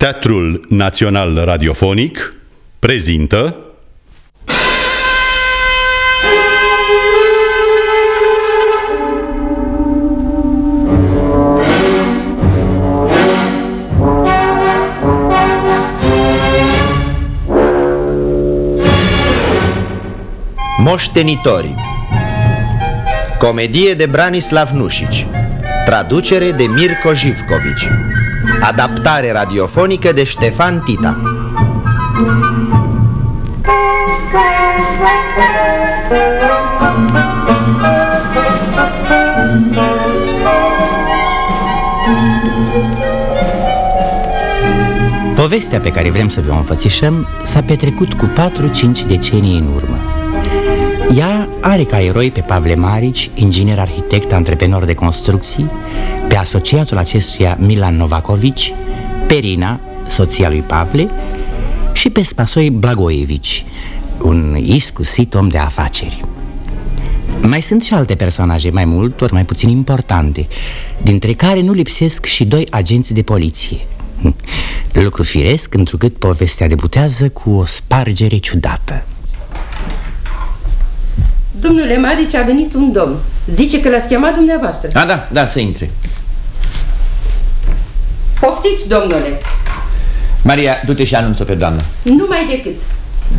Teatrul Național Radiofonic prezintă Moștenitorii Comedie de Branislav Nușici Traducere de Mirko Jivkovici Adaptare radiofonică de Ștefan Tita Povestea pe care vrem să vă o înfățișăm s-a petrecut cu 4-5 decenii în urmă. Ea are ca eroi pe Pavle Marici, inginer arhitect, antreprenor de construcții, pe asociatul acestuia Milan Novakovici, pe Rina, soția lui Pavle, și pe Spasoi Blagoevici, un iscusit om de afaceri. Mai sunt și alte personaje, mai mult ori mai puțin importante, dintre care nu lipsesc și doi agenți de poliție. Lucru firesc, întrucât povestea debutează cu o spargere ciudată. Domnule Marici, a venit un domn. Zice că l-ați chemat dumneavoastră. A, da, da, să intre. Poftiți, domnule. Maria, du-te și anunță pe doamnă. Nu mai decât.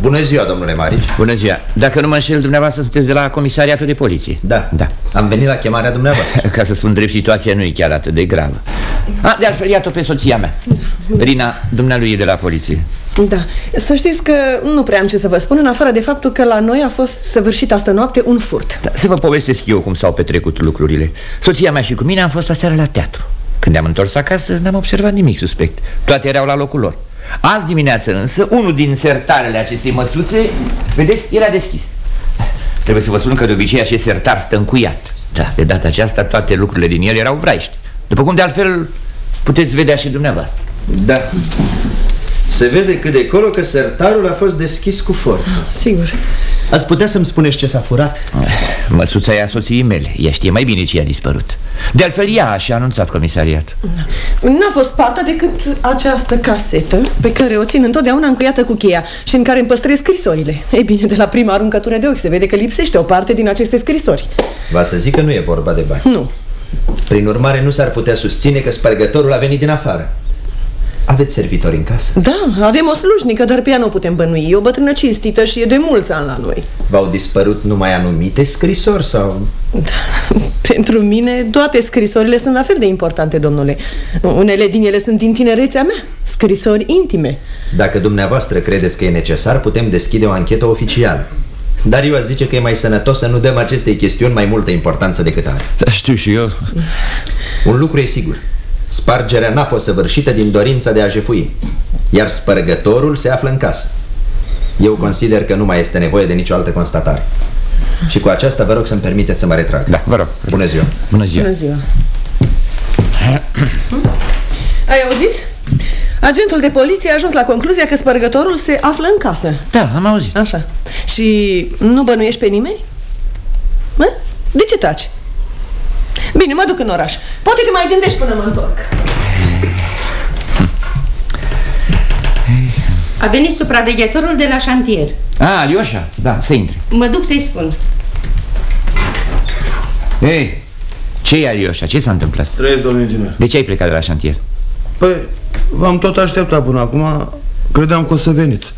Bună ziua, domnule Marici Bună ziua. Dacă nu mă înșel, dumneavoastră sunteți de la comisariatul de poliție. Da, Da. Am venit la chemarea dumneavoastră Ca să spun drept, situația nu e chiar atât de gravă. A, de altfel, iată pe soția mea. Rina, dumnealui e de la poliție. Da, să știți că nu prea am ce să vă spun În afară de faptul că la noi a fost săvârșit astă noapte un furt Da, să vă povestesc eu cum s-au petrecut lucrurile. Soția mea și cu mine am fost aseară la teatru. Când ne-am întors acasă, n-am observat nimic suspect. Toate erau la locul lor. Azi dimineață însă, unul din sertarele acestei măsuțe, vedeți, era deschis. Trebuie să vă spun că de obicei acest sertar stă încuiat. Da, de data aceasta toate lucrurile din el erau vraiști. După cum de altfel puteți vedea și dumneavoastră. Da Se vede cât de colo că sertarul a fost deschis cu forță Sigur Ați putea să-mi spuneți ce s-a furat? Măsuța e a soției mele. Ea știe mai bine ce a dispărut. De altfel, ea și-a anunțat comisariat. N-a fost partea decât această casetă Pe care o țin întotdeauna încuiată cu cheia Și în care îmi păstrez scrisorile Ei bine, de la prima aruncătură de ochi se vede că lipsește o parte din aceste scrisori Va să zic că nu e vorba de bani Nu Prin urmare nu s-ar putea susține că spărgătorul a venit din afară. Aveți servitori în casă? Da, avem o slujnică, dar pe ea nu o putem bănui. E o bătrână cinstită și e de mulți ani la noi. V-au dispărut numai anumite scrisori sau... da. Pentru mine toate scrisorile sunt la fel de importante, domnule. Unele din ele sunt din tinerețea mea Scrisori intime. Dacă dumneavoastră credeți că e necesar, putem deschide o anchetă oficială Dar eu aș zice că e mai sănătos să nu dăm acestei chestiuni mai multă importanță decât are Da, știu și eu. Un lucru e sigur Spargerea n-a fost săvârșită din dorința de a jefui Iar spărgătorul se află în casă Eu consider că nu mai este nevoie de nicio altă constatare Și cu aceasta vă rog să-mi permiteți să mă retrag Da, vă rog. Bună ziua Bună ziua. Bună ziua Ai auzit? Agentul de poliție a ajuns la concluzia că spărgătorul se află în casă Da, am auzit. Așa Și nu bănuiești pe nimeni? Mă? De ce taci? Bine, mă duc în oraș Poate te mai gândești până mă întorc A venit supraveghetorul de la șantier. A, Alioșa, da, să intre. Mă duc să-i spun. Ei, ce e Alioșa? Ce s-a întâmplat? Trăiesc, domnul inginer. De ce ai plecat de la șantier? Păi, v-am tot așteptat până acum. Credeam că o să veniți.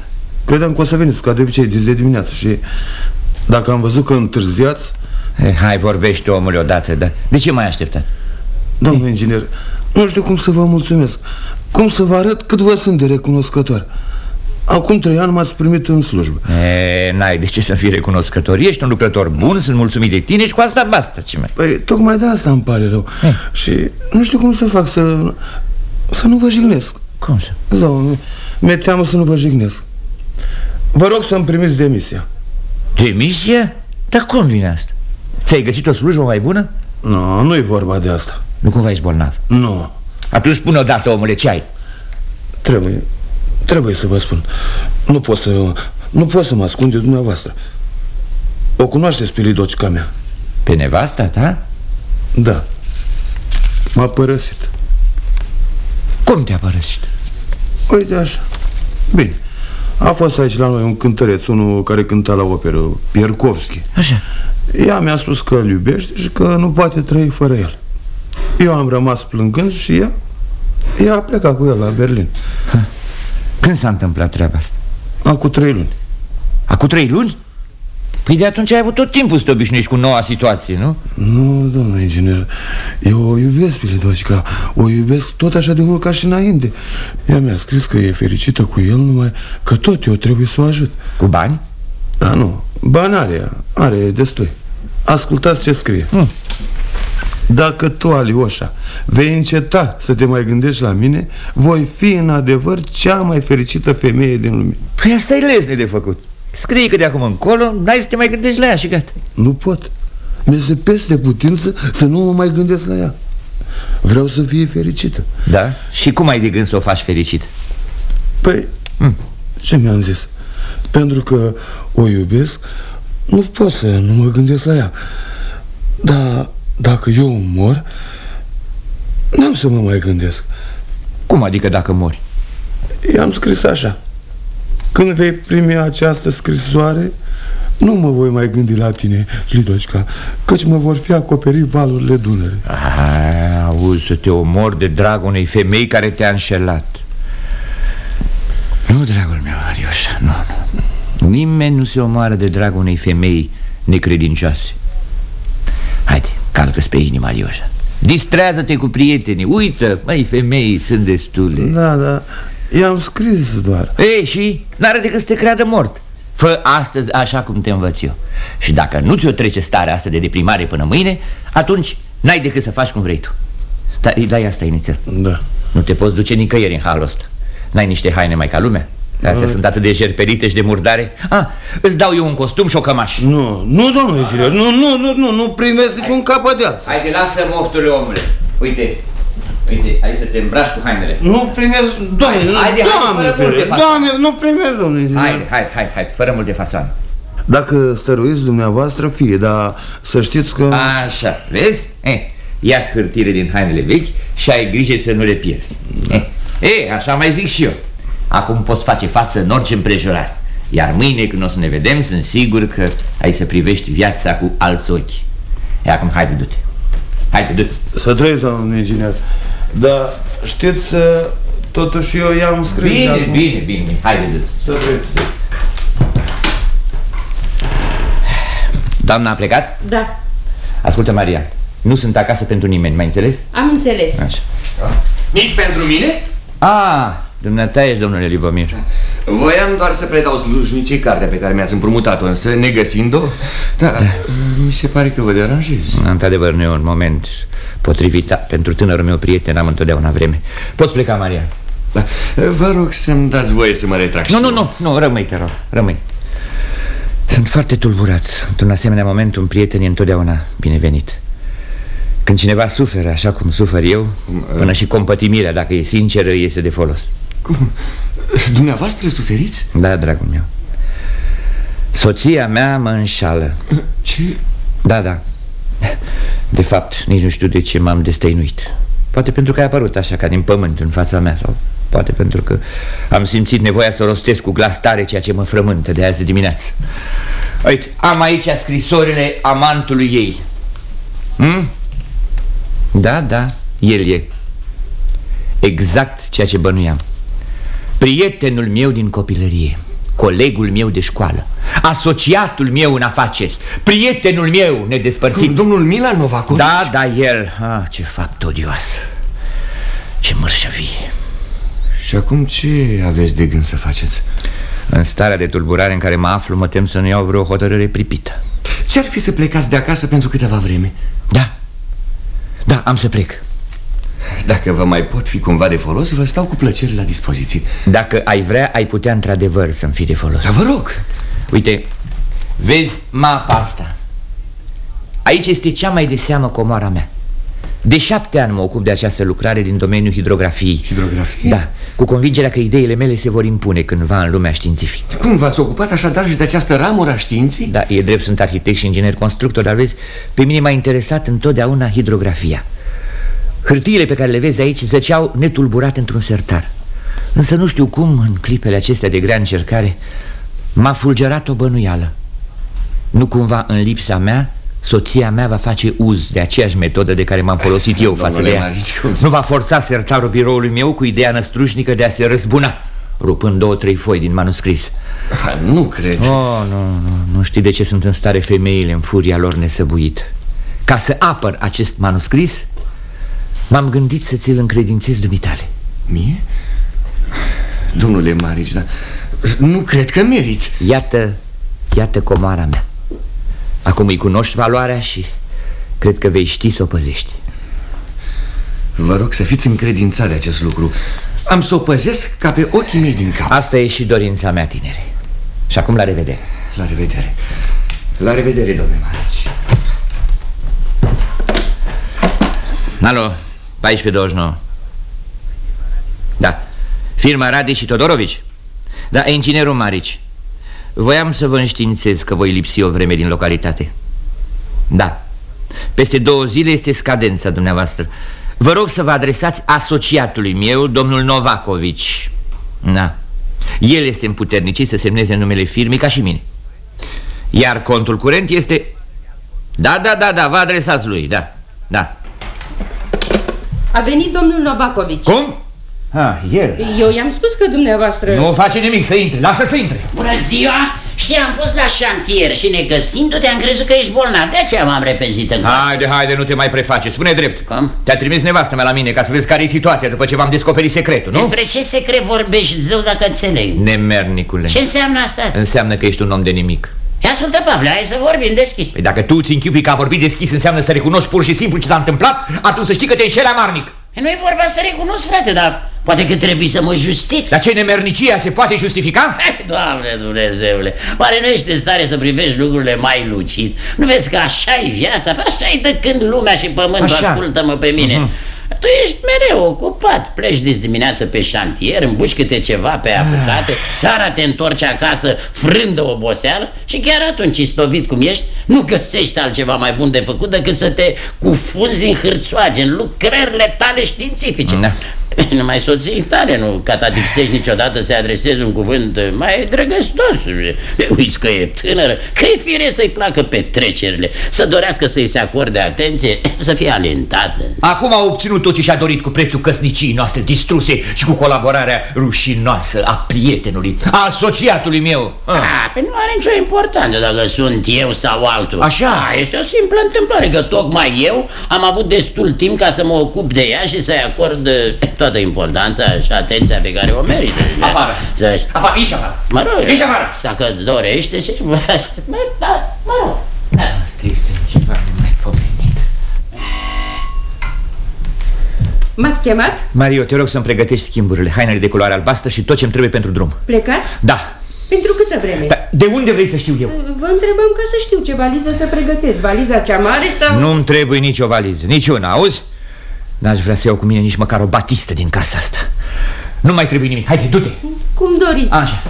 Credeam că o să veniți, ca de obicei, de dimineață și... Dacă am văzut că întârziați, Eh, hai, vorbește omule odată, da. De ce mai așteptat? domnul inginer, nu știu cum să vă mulțumesc. Cum să vă arăt cât vă sunt de recunoscător. Acum trei ani m-ați primit în slujbă. E, n-ai de ce să fii recunoscător. Ești un lucrător bun, sunt mulțumit de tine și cu asta basta. Ce mai... Păi, tocmai de asta îmi pare rău. Și nu știu cum să fac să... Să nu vă jignesc. Cum să? Da, mi-e teamă să nu vă jignesc. Vă rog să-mi primiți demisia. Demisia? Dar cum vine asta? Ți-ai găsit o slujbă mai bună? Nu, nu e vorba de asta. Nu cumva ești bolnav. Nu, Atunci spune odată, omule, ce ai? trebuie, trebuie să vă spun. Nu pot să, nu pot să mă ascund de dumneavoastră. O cunoașteți pe Lidocica mea? Pe nevasta ta? Da. M-a părăsit. Cum te-a părăsit? Uite așa. Bine. A fost aici la noi un cântăreț, unul care cânta la operă, Pierkovski. Așa Ea mi-a spus că îl iubește și că nu poate trăi fără el. Eu am rămas plângând și ea, ea a plecat cu el la Berlin. Când s-a întâmplat treaba asta? Acum trei luni. Acum trei luni? Păi de atunci ai avut tot timpul să te obișnuiești cu noua situație, nu? Nu, domnule inginer, eu o iubesc pe Lidocica O iubesc tot așa de mult ca și înainte Ea mi-a scris că e fericită cu el Numai că tot eu trebuie să o ajut Cu bani? Da, nu, bani are ea, are destui Ascultați ce scrie hmm. Dacă tu, Alioșa, vei înceta să te mai gândești la mine Voi fi în adevăr cea mai fericită femeie din lume Păi asta e lesne de făcut Scrie că de acum încolo n-ai să te mai gândești la ea și gata Nu pot Mi-este peste putință să nu mă mai gândesc la ea Vreau să fie fericită Da? Și cum ai de gând să o faci fericit? Păi, mm. ce mi-am zis? Pentru că o iubesc, nu pot să nu mă gândesc la ea Dar dacă eu mor, n-am să mă mai gândesc Cum adică dacă mori? I-am scris așa Când vei primi această scrisoare nu mă voi mai gândi la tine, Lidocica Căci mă vor fi acoperit valurile Dunării. Auzi, să te omor de drag unei femei care te-a înșelat. Nu, dragul meu, Arioșa, nu, nu. Nimeni nu se omoară de drag unei femei necredincioase. Haide, calcă-ți pe inima, Arioșa. Distrează-te cu prietenii. Uită, măi, femei sunt destule. Da, da, i-am scris doar. Ei, și n-are decât să te creadă mort. Fă astăzi așa cum te învăț eu. Și dacă nu ți-o trece starea asta de deprimare până mâine Atunci n-ai decât să faci cum vrei tu. Dar îi dai asta inițial Da. Nu te poți duce nicăieri în halul ăsta. N-ai niște haine mai ca lumea Astea sunt atât de jerperite și de murdare? Ah, îți dau eu un costum și o cămașă. Nu, nu, domnule inginer, nu, nu, nu, nu, nu primesc niciun capădeaț Haide, lasă moftule, omule. Uite, uite, hai să te îmbraci cu hainele astea. Nu primesc, doamne, Haide, nu, haide, doamne, haide, fără multe fere, fațoane. doamne, nu primesc, domnule inginer Haide, hai, hai, hai, fără multe fasoane. Dacă stăruiți dumneavoastră, fie, dar să știți că... Așa, vezi? Eh, ia hârtire din hainele vechi și ai grijă să nu le pierzi. Eh, eh, așa mai zic și eu. Acum poți face față în orice împrejurare. Iar mâine când o să ne vedem Sunt sigur că ai să privești viața cu alți ochi. E acum haide, du-te. Haide, du-te. Să trăiți, domnule inginer Dar știți, totuși eu i-am scris de Bine, acum. bine, bine, haide, du-te Să trăiți Doamna a plecat? Da, Ascultă, Maria Nu sunt acasă pentru nimeni, mai înțeles? am înțeles. Așa Nici pentru mine? Ah, dumneata ești, domnule Libomir Voiam doar să predau slujnicii cartea pe care mi-ați împrumutat-o, însă, negăsind-o, da, mi se pare că vă deranjez. Într-adevăr, nu e un moment potrivit dar Pentru tânărul meu prieten am întotdeauna vreme Poți pleca, Maria Da. Vă rog să-mi dați voie să mă retrag Nu, și nu, eu. nu, nu, rămâi, te rog, rămâi Sunt foarte tulburat Într-un asemenea moment un prieten e întotdeauna binevenit Când cineva suferă așa cum sufer eu Până și compătimirea, dacă e sinceră, iese de folos Cum? Dumneavoastră suferiți? Da, dragul meu. Soția mea mă înșală. Ce? Da, da. De fapt, nici nu știu de ce m-am destăinuit. Poate pentru că ai apărut așa ca din pământ în fața mea Sau poate pentru că am simțit nevoia să rostesc cu glas tare ceea ce mă frământă de azi dimineață. Uite, am aici scrisorile amantului ei. Hmm? Da, da, el e. Exact ceea ce bănuiam Prietenul meu din copilărie Colegul meu de școală Asociatul meu în afaceri Prietenul meu nedespărțit. Domnul Milan Novakovic? Da, da, el. Ah, Ce fapt odios Ce mărșăvie Și acum ce aveți de gând să faceți? În starea de tulburare în care mă aflu Mă tem să nu iau vreo hotărâre pripită. Ce-ar fi să plecați de acasă pentru câteva vreme? Da, da, am să plec Dacă vă mai pot fi cumva de folos, vă stau cu plăcere la dispoziție. Dacă ai vrea, ai putea într-adevăr să-mi fii de folos. Dar vă rog. Uite, vezi mapa asta? Aici este cea mai de seamă comoara mea. De șapte ani mă ocup de această lucrare din domeniul hidrografiei. Hidrografie? Da, cu convingerea că ideile mele se vor impune cândva în lumea științifică. Cum v-ați ocupat așadar și de această ramură a științei? Da, e drept, sunt arhitect și inginer constructor Dar vezi, pe mine m-a interesat întotdeauna hidrografia Hârtiile pe care le vezi aici zăceau netulburat într-un sertar. Însă nu știu cum, în clipele acestea de grea încercare M-a fulgerat o bănuială. Nu cumva în lipsa mea Soția mea va face uz de aceeași metodă de care m-am folosit eu față de ea. Marici, cum Nu va forța sertarul biroului meu cu ideea năstrușnică de a se răzbuna Rupând două, trei foi din manuscris. Ha, Nu cred Oh, nu, nu, nu știi de ce sunt în stare femeile în furia lor nesăbuit. Ca să apăr acest manuscris M-am gândit să ți-l încredințez dumitale. Mie? Domnule Marici, dar nu cred că merit. Iată, iată comoara mea. Acum îi cunoști valoarea și cred că vei ști să o păzești. Vă rog să fiți încredințat de acest lucru. Am să o păzesc ca pe ochii mei din cap. Asta e și dorința mea, tinere. Și acum la revedere. La revedere. La revedere, domnule Marici. Alo, 1429 Da. Firma Rade și Todorovici. Da, inginerul Marici. Voiam să vă înștiințez că voi lipsi o vreme din localitate. Da. Peste două zile este scadența dumneavoastră. Vă rog să vă adresați asociatului meu, domnul Novacovici Da. El este împuternicit să semneze numele firmei ca și mine. Iar contul curent este... Da, da, da, da, vă adresați lui, da, da A venit domnul Novakovici. Cum? Ah, el Eu i-am spus că dumneavoastră... Nu face nimic să intre, lasă să intre Bună ziua! Știi, am fost la șantier și negăsindu-te am crezut că ești bolnav, de aceea m-am repezit în casă. Haide, haide, nu te mai preface, spune drept Cum? Te-a trimis nevastă mea la mine ca să vezi care e situația după ce v-am descoperit secretul, nu? Despre ce secret vorbești, zău, dacă înțeleg? Nemernicule Ce înseamnă asta? Înseamnă că ești un om de nimic Ia ascultă, Pavle, hai să vorbim deschis. Păi dacă tu ți închipui că a vorbit deschis înseamnă să recunoști pur și simplu ce s-a întâmplat Atunci să știi că te înșeli amarnic Nu e vorba să recunosc, frate, dar poate că trebuie să mă justiți. Dar ce nemernicia se poate justifica? Doamne Dumnezeule, oare nu ești în stare să privești lucrurile mai lucid? Nu vezi că așa e viața? Păi așa e de când lumea și pământul, Așa. ascultă-mă pe mine. Tu ești mereu ocupat, pleci de dimineață pe șantier, îmbuși câte ceva pe apucate, seara te întorci acasă frând de oboseală și chiar atunci, istovit cum ești, nu găsești altceva mai bun de făcut decât să te cufunzi în hârțoage, în lucrările tale științifice. Da. Numai soții tare nu catadixtești niciodată să-i adresezi un cuvânt mai drăgăstos Uiți că e tânără, că e fire să-i placă petrecerile Să dorească să-i se acorde atenție, să fie alentată Acum a obținut tot ce și-a dorit cu prețul căsnicii noastre distruse Și cu colaborarea rușinoasă a prietenului, a asociatului meu ah. A, pe nu are nicio importanță dacă sunt eu sau altul Așa. A, Este o simplă întâmplare că tocmai eu am avut destul timp ca să mă ocup de ea și să-i acord eh, toată importanța și atenția pe care o merită Afară. Să știi. Afară, ieși afară Mă rog, Ieși afară dacă dorește, se... Mă, da, mă rog. Asta este ceva nemaipomenit M-ați chemat? Mario, te rog să-mi pregătești schimburile Hainele de culoare albastră și tot ce-mi trebuie pentru drum Plecați? Da, Pentru câtă vreme? dar de unde vrei să știu eu? Vă întrebam ca să știu ce valiză să pregătesc. Valiza cea mare sau... Nu-mi trebuie nicio valiză, niciuna, auzi? N-aș vrea să iau cu mine nici măcar o batistă din casa asta Nu mai trebuie nimic, haide, du-te Cum doriți. Așa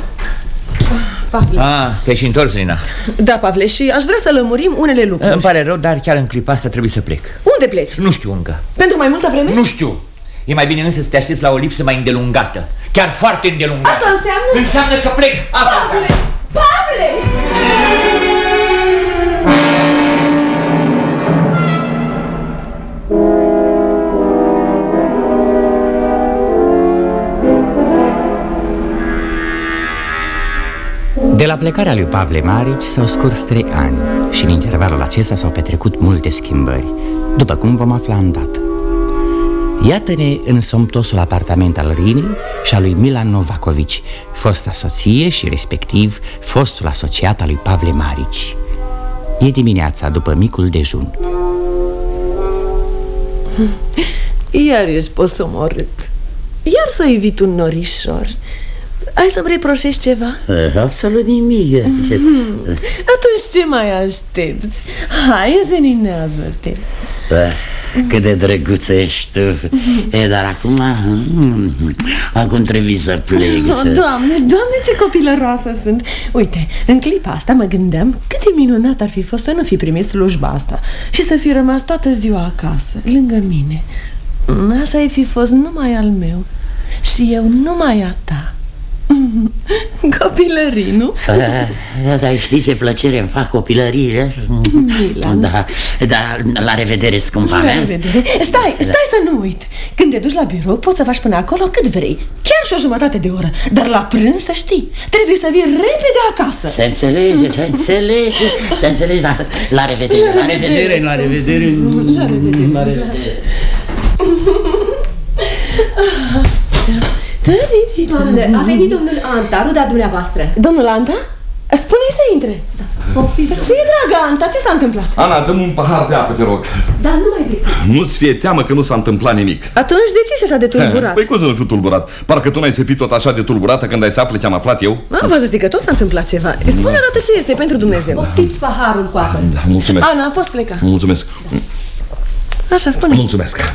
Pavle. Ah, te-ai și întors, Rina Da, Pavle, și aș vrea să lămurim unele lucruri Îmi pare rău, dar chiar în clipa asta trebuie să plec Unde pleci? Nu știu încă Pentru mai multă vreme? Nu știu E mai bine însă să te aștepți la o lipsă mai îndelungată Chiar foarte îndelungată Asta înseamnă? Înseamnă că plec Asta Pavle! înseamnă Pavle! De la plecarea lui Pavle Marici s-au scurs trei ani și în intervalul acesta s-au petrecut multe schimbări, după cum vom afla îndată. Iată-ne în somptosul apartament al Rinei și al lui Milan Novakovici, fosta soție și respectiv fostul asociat al lui Pavle Marici. E dimineața după micul dejun. Iar ești posomorât Iar să evit un norișor Ai să-mi reproșești ceva? Absolut nimic. Ce... Atunci ce mai aștepți? Hai, zeninează-te Cât de drăguță ești tu. E, Dar acum mm, Acum trebuie să plec. Oh, Doamne, doamne, ce copilăroasă sunt. Uite, în clipa asta mă gândeam Cât de minunat ar fi fost să nu fi primit slujba asta Și să fi rămas toată ziua acasă, lângă mine. Așa ai fi fost numai al meu Și eu numai a ta Copilării, nu? Da, dar știi ce plăcere îmi fac copilăriile? Milan. Da, da, la revedere, scumpa La mea. revedere. Stai, stai să nu uit. Când te duci la birou poți să faci până acolo cât vrei. Chiar și o jumătate de oră. Dar la prânz să știi Trebuie să vii repede acasă. Se înțelege, se înțelege Se înțelege, da, la revedere, la revedere, la revedere. La revedere Doamne, a venit domnul Anta, ruda dumneavoastră. Domnul Anta? Spune-i să intre Ce e, dragă Anta? Ce s-a întâmplat? Ana, dă un pahar de apă, te rog Dar nu mai decât. Nu-ți fie teamă că nu s-a întâmplat nimic Atunci de ce ești așa de tulburat? Păi cum să nu fiu tulburat? Parcă tu n-ai să fii tot așa de tulburată când ai să afli ce am aflat eu Am văzut zic că tot s-a întâmplat ceva Spune odată ce este pentru Dumnezeu Poftiți paharul cu apă. Da, mulțumesc Ana, poți pleca Mulțumesc Așa, spune Mulțumesc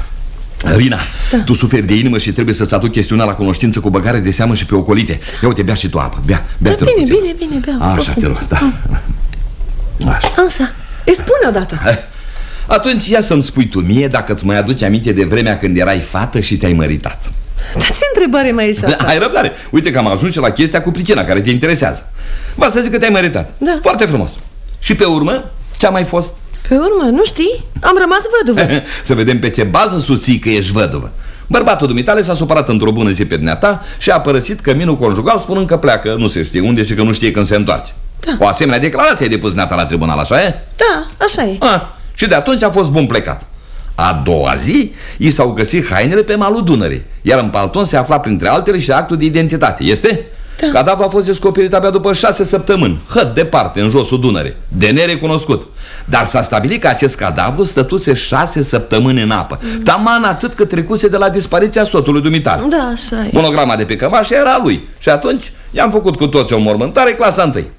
Rina, da. tu suferi de inimă și trebuie să-ți aduc chestiunea la cunoștință cu băgare de seamă și pe ocolite Ia uite, bea și tu apă, bea, bea Da, te rog bine, puțin. bine, bine, bea Așa, te rog, da Așa Așa, îi spune odată Hai. Atunci ia să-mi spui tu mie dacă îți mai aduci aminte de vremea când erai fată și te-ai măritat Dar ce întrebare mai e și asta? Ai răbdare, uite că am ajuns și la chestia cu pricina care te interesează Va să zic că te-ai măritat Da. Foarte frumos Și pe urmă, ce-a mai fost? Pe urmă, nu știi? Am rămas văduvă să vedem pe ce bază susții că ești văduvă Bărbatul dumitale s-a supărat într-o bună zi pe dumneata și a părăsit căminul conjugal spunând că pleacă, nu se știe unde și că nu știe când se întoarce. Da. O asemenea declarație ai depus dumneata la tribunal, așa e? Da, așa e Ah, și de atunci a fost bun plecat. A doua zi, i s-au găsit hainele pe malul Dunării, iar în palton se afla printre altele și actul de identitate. Este? Da. Cadavru a fost descoperit abia după șase săptămâni, hăt departe, în josul Dunării, de nerecunoscut. Dar s-a stabilit că acest cadavru stătuse șase săptămâni în apă, taman atât cât trecuse de la dispariția soțului dumitale. Da, așa e Monograma de pe cămașă era a lui și atunci i-am făcut cu toți o mormântare clasa întâi.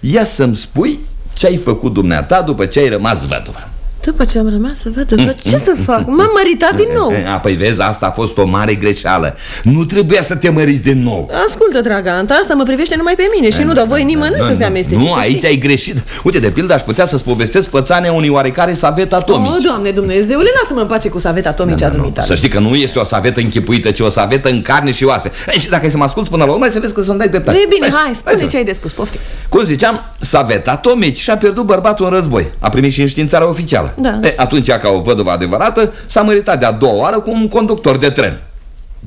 Ia să-mi spui ce ai făcut dumneata după ce ai rămas văduvă. După ce am rămas să văd, ce să fac? M-am măritat din nou. A, păi vezi, asta a fost o mare greșeală. Nu trebuia să te măriți de nou. Ascultă, draga Anta, asta mă privește numai pe mine și nu dă voie nimănui să se amestece Nu, să aici știi. ai greșit. Uite, de pildă, aș putea să-ți povestesc pățania unui oarecare savet atomici. O, Doamne Dumnezeule, lasă-mă în pace cu saveta atomice a dumitale Să știi că nu este o savetă închipuită, ci o savetă în carne și oase. Ei, Și dacă ai să mă asculti până la urmă, ai să vezi că să-mi dai dreptate. E bine, hai, să spune vezi. ce ai de spus, poftim. Cum ziceam, savet atomici și-a pierdut bărbatul în război. A primit și înștiințarea oficială Da. e, Atunci, ea, ca o văduvă adevărată, s-a măritat de-a doua oară cu un conductor de tren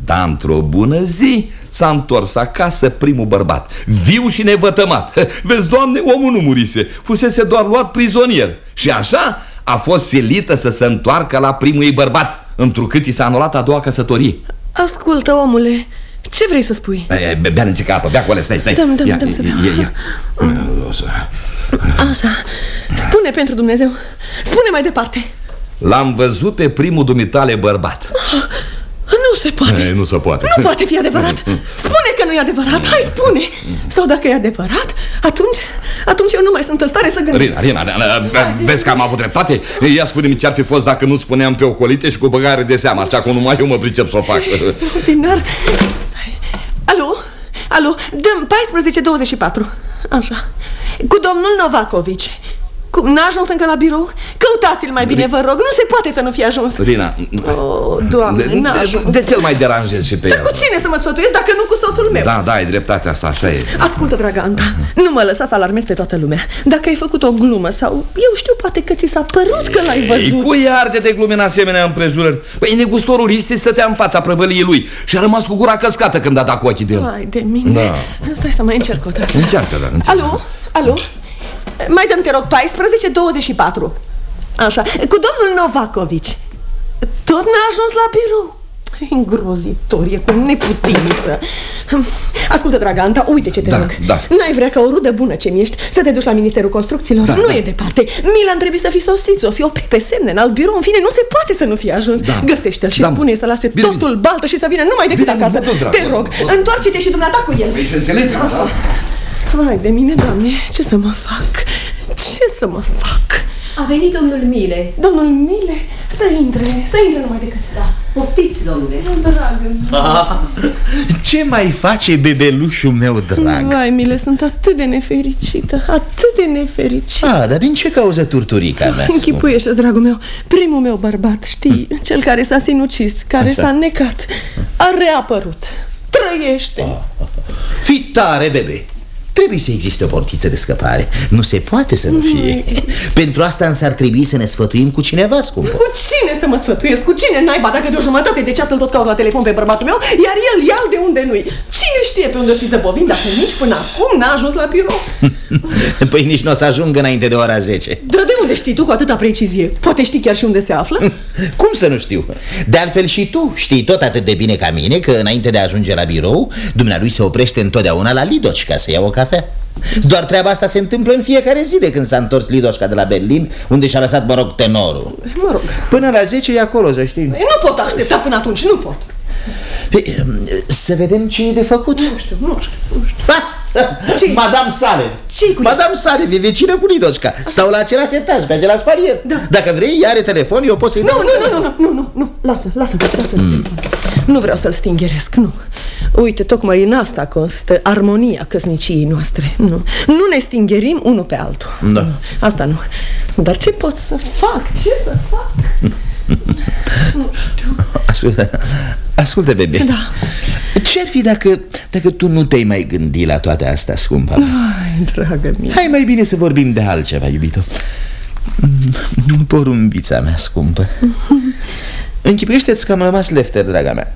Dar într-o bună zi s-a întors acasă primul bărbat Viu și nevătămat Vezi, doamne, omul nu murise Fusese doar luat prizonier Și așa a fost silită să se întoarcă la primul ei bărbat Întrucât i s-a anulat a doua căsătorie Ascultă, omule, ce vrei să spui? Bea, bea, bea nici apă, bea cu alea, stai, stai Dăm, dăm, Ia, dăm să ia, beau. ia, ia. Așa, spune pentru Dumnezeu. Spune mai departe. L-am văzut pe primul dumitale bărbat. Nu se poate. Ei, Nu se poate. Nu poate fi adevărat. Spune că nu e adevărat, hai spune. Sau dacă e adevărat, atunci Atunci eu nu mai sunt în stare să gândesc. Rina, Rina, Rina, vezi că am avut dreptate? Ia spune-mi ce ar fi fost dacă nu-ți spuneam pe ocolite și cu băgare de seamă Așa cum numai eu mă pricep să o fac. Ordinar Stai. Alo, alo, dăm 14.24 Așa. Cu domnul Novacovici Cum, n-a ajuns încă la birou? Căutați-l mai bine, vă rog, nu se poate să nu fie ajuns. Rina, Oh, doamne, de, n-a de, ajuns. de ce îl mai deranjezi și pe Dar el? cu cine să mă sfătuiesc dacă nu cu soțul meu? Da, da, ai dreptate asta, așa e. Ascultă, draga Anta, nu mă lăsa să alarmez pe toată lumea. Dacă ai făcut o glumă sau, eu știu, poate că ți s-a părut că l-ai Ei, văzut. cu arde de glume în asemenea împrejurări? Păi negustorul Risti stătea în fața prăvăliei lui Și a rămas cu gura căscată când a dat cu ochii de el. Hai de mine. Da. Stai să mai încerc o dată. Încearcă, da, încearcă. Alo, alo Mai dăm, te rog, 14-24 Așa, cu domnul Novacovici Tot n-a ajuns la birou? Îngrozitor, e cu neputință. Ascultă, draga Anta, uite ce te Da, rog. da. N-ai vrea ca o rudă bună ce ești Să te duci la Ministerul Construcțiilor? Da, Nu da. e departe. Milan trebuie să fi sosit, să o fi oprit pe semne în alt birou. În fine, nu se poate să nu fie ajuns. Da. Găsește-l și Da. spune să lase Bine, totul baltă și să vină numai decât Bine, acasă. mă duc, dragă, Te mă rog, duc. întoarce-te și dumneata cu el. Păi se înțelege, Așa. Da? Vai de mine, doamne, ce să mă fac? Ce să mă fac? A venit domnul Mile. Domnul Mile, să intre, să intre numai decât. Da. Poftiți, domnule. Dragă Ah, ce mai face bebelușul meu drag? Vai, Mile, sunt atât de nefericită Atât de nefericită Ah, dar din ce cauză turturica mea? Închipuiește, dragul meu Primul meu bărbat, știi Cel care s-a sinucis, care Așa. s-a necat A reapărut Trăiește Fii tare, bebe Trebuie să existe o portiță de scăpare. Nu se poate să nu fie. Pentru asta însă ar trebui să ne sfătuim cu cineva, scumpă. Cu cine să mă sfătuiesc? Cu cine? Naiba dacă de o jumătate de ceas îl tot caut la telefon pe bărbatul meu Iar el ia de unde nu-i. Cine știe pe unde o fi zăbovin Dacă nici până acum n-a ajuns la birou? Păi nici nu o să ajungă înainte de ora 10 Dar de unde știi tu cu atâta precizie? Poate știi chiar și unde se află? Cum să nu știu? De altfel și tu știi tot atât de bine ca mine Că înainte de a ajunge la birou Dumnealui se oprește întotdeauna la Lidoci ca să ia o cafea doar treaba asta se întâmplă în fiecare zi de când s-a întors Lidoșca de la Berlin Unde și-a lăsat, mă rog, tenorul. Mă rog. Până la 10 e acolo, să știi. Nu pot aștepta până atunci, nu pot. Păi, să vedem ce e de făcut. Nu știu, nu știu, nu știu ce? Madame Sale ce cu Madame Sale, e vecină cu Lidoșca. Stau la același etaj, pe același parier da. Dacă vrei, ea are telefon, eu pot să-i Nu, nu, nu, nu, nu, nu, nu, lasă, lasă, lasă mm. Nu vreau să-l stingheresc, nu. Uite, tocmai în asta constă armonia căsniciei noastre Nu, nu ne stingherim unul pe altul. Da. Asta nu. Dar ce pot să fac? Ce să fac? Ascultă, ascultă, bebe. Da. Ce-ar fi dacă, dacă tu nu te-ai mai gândit la toate astea, scumpa? Mea? Ai, dragă mea. Hai mai bine să vorbim de altceva, iubito. Mm, Porumbița mea scumpă. Închipuiește-ți că am rămas lefter, draga mea.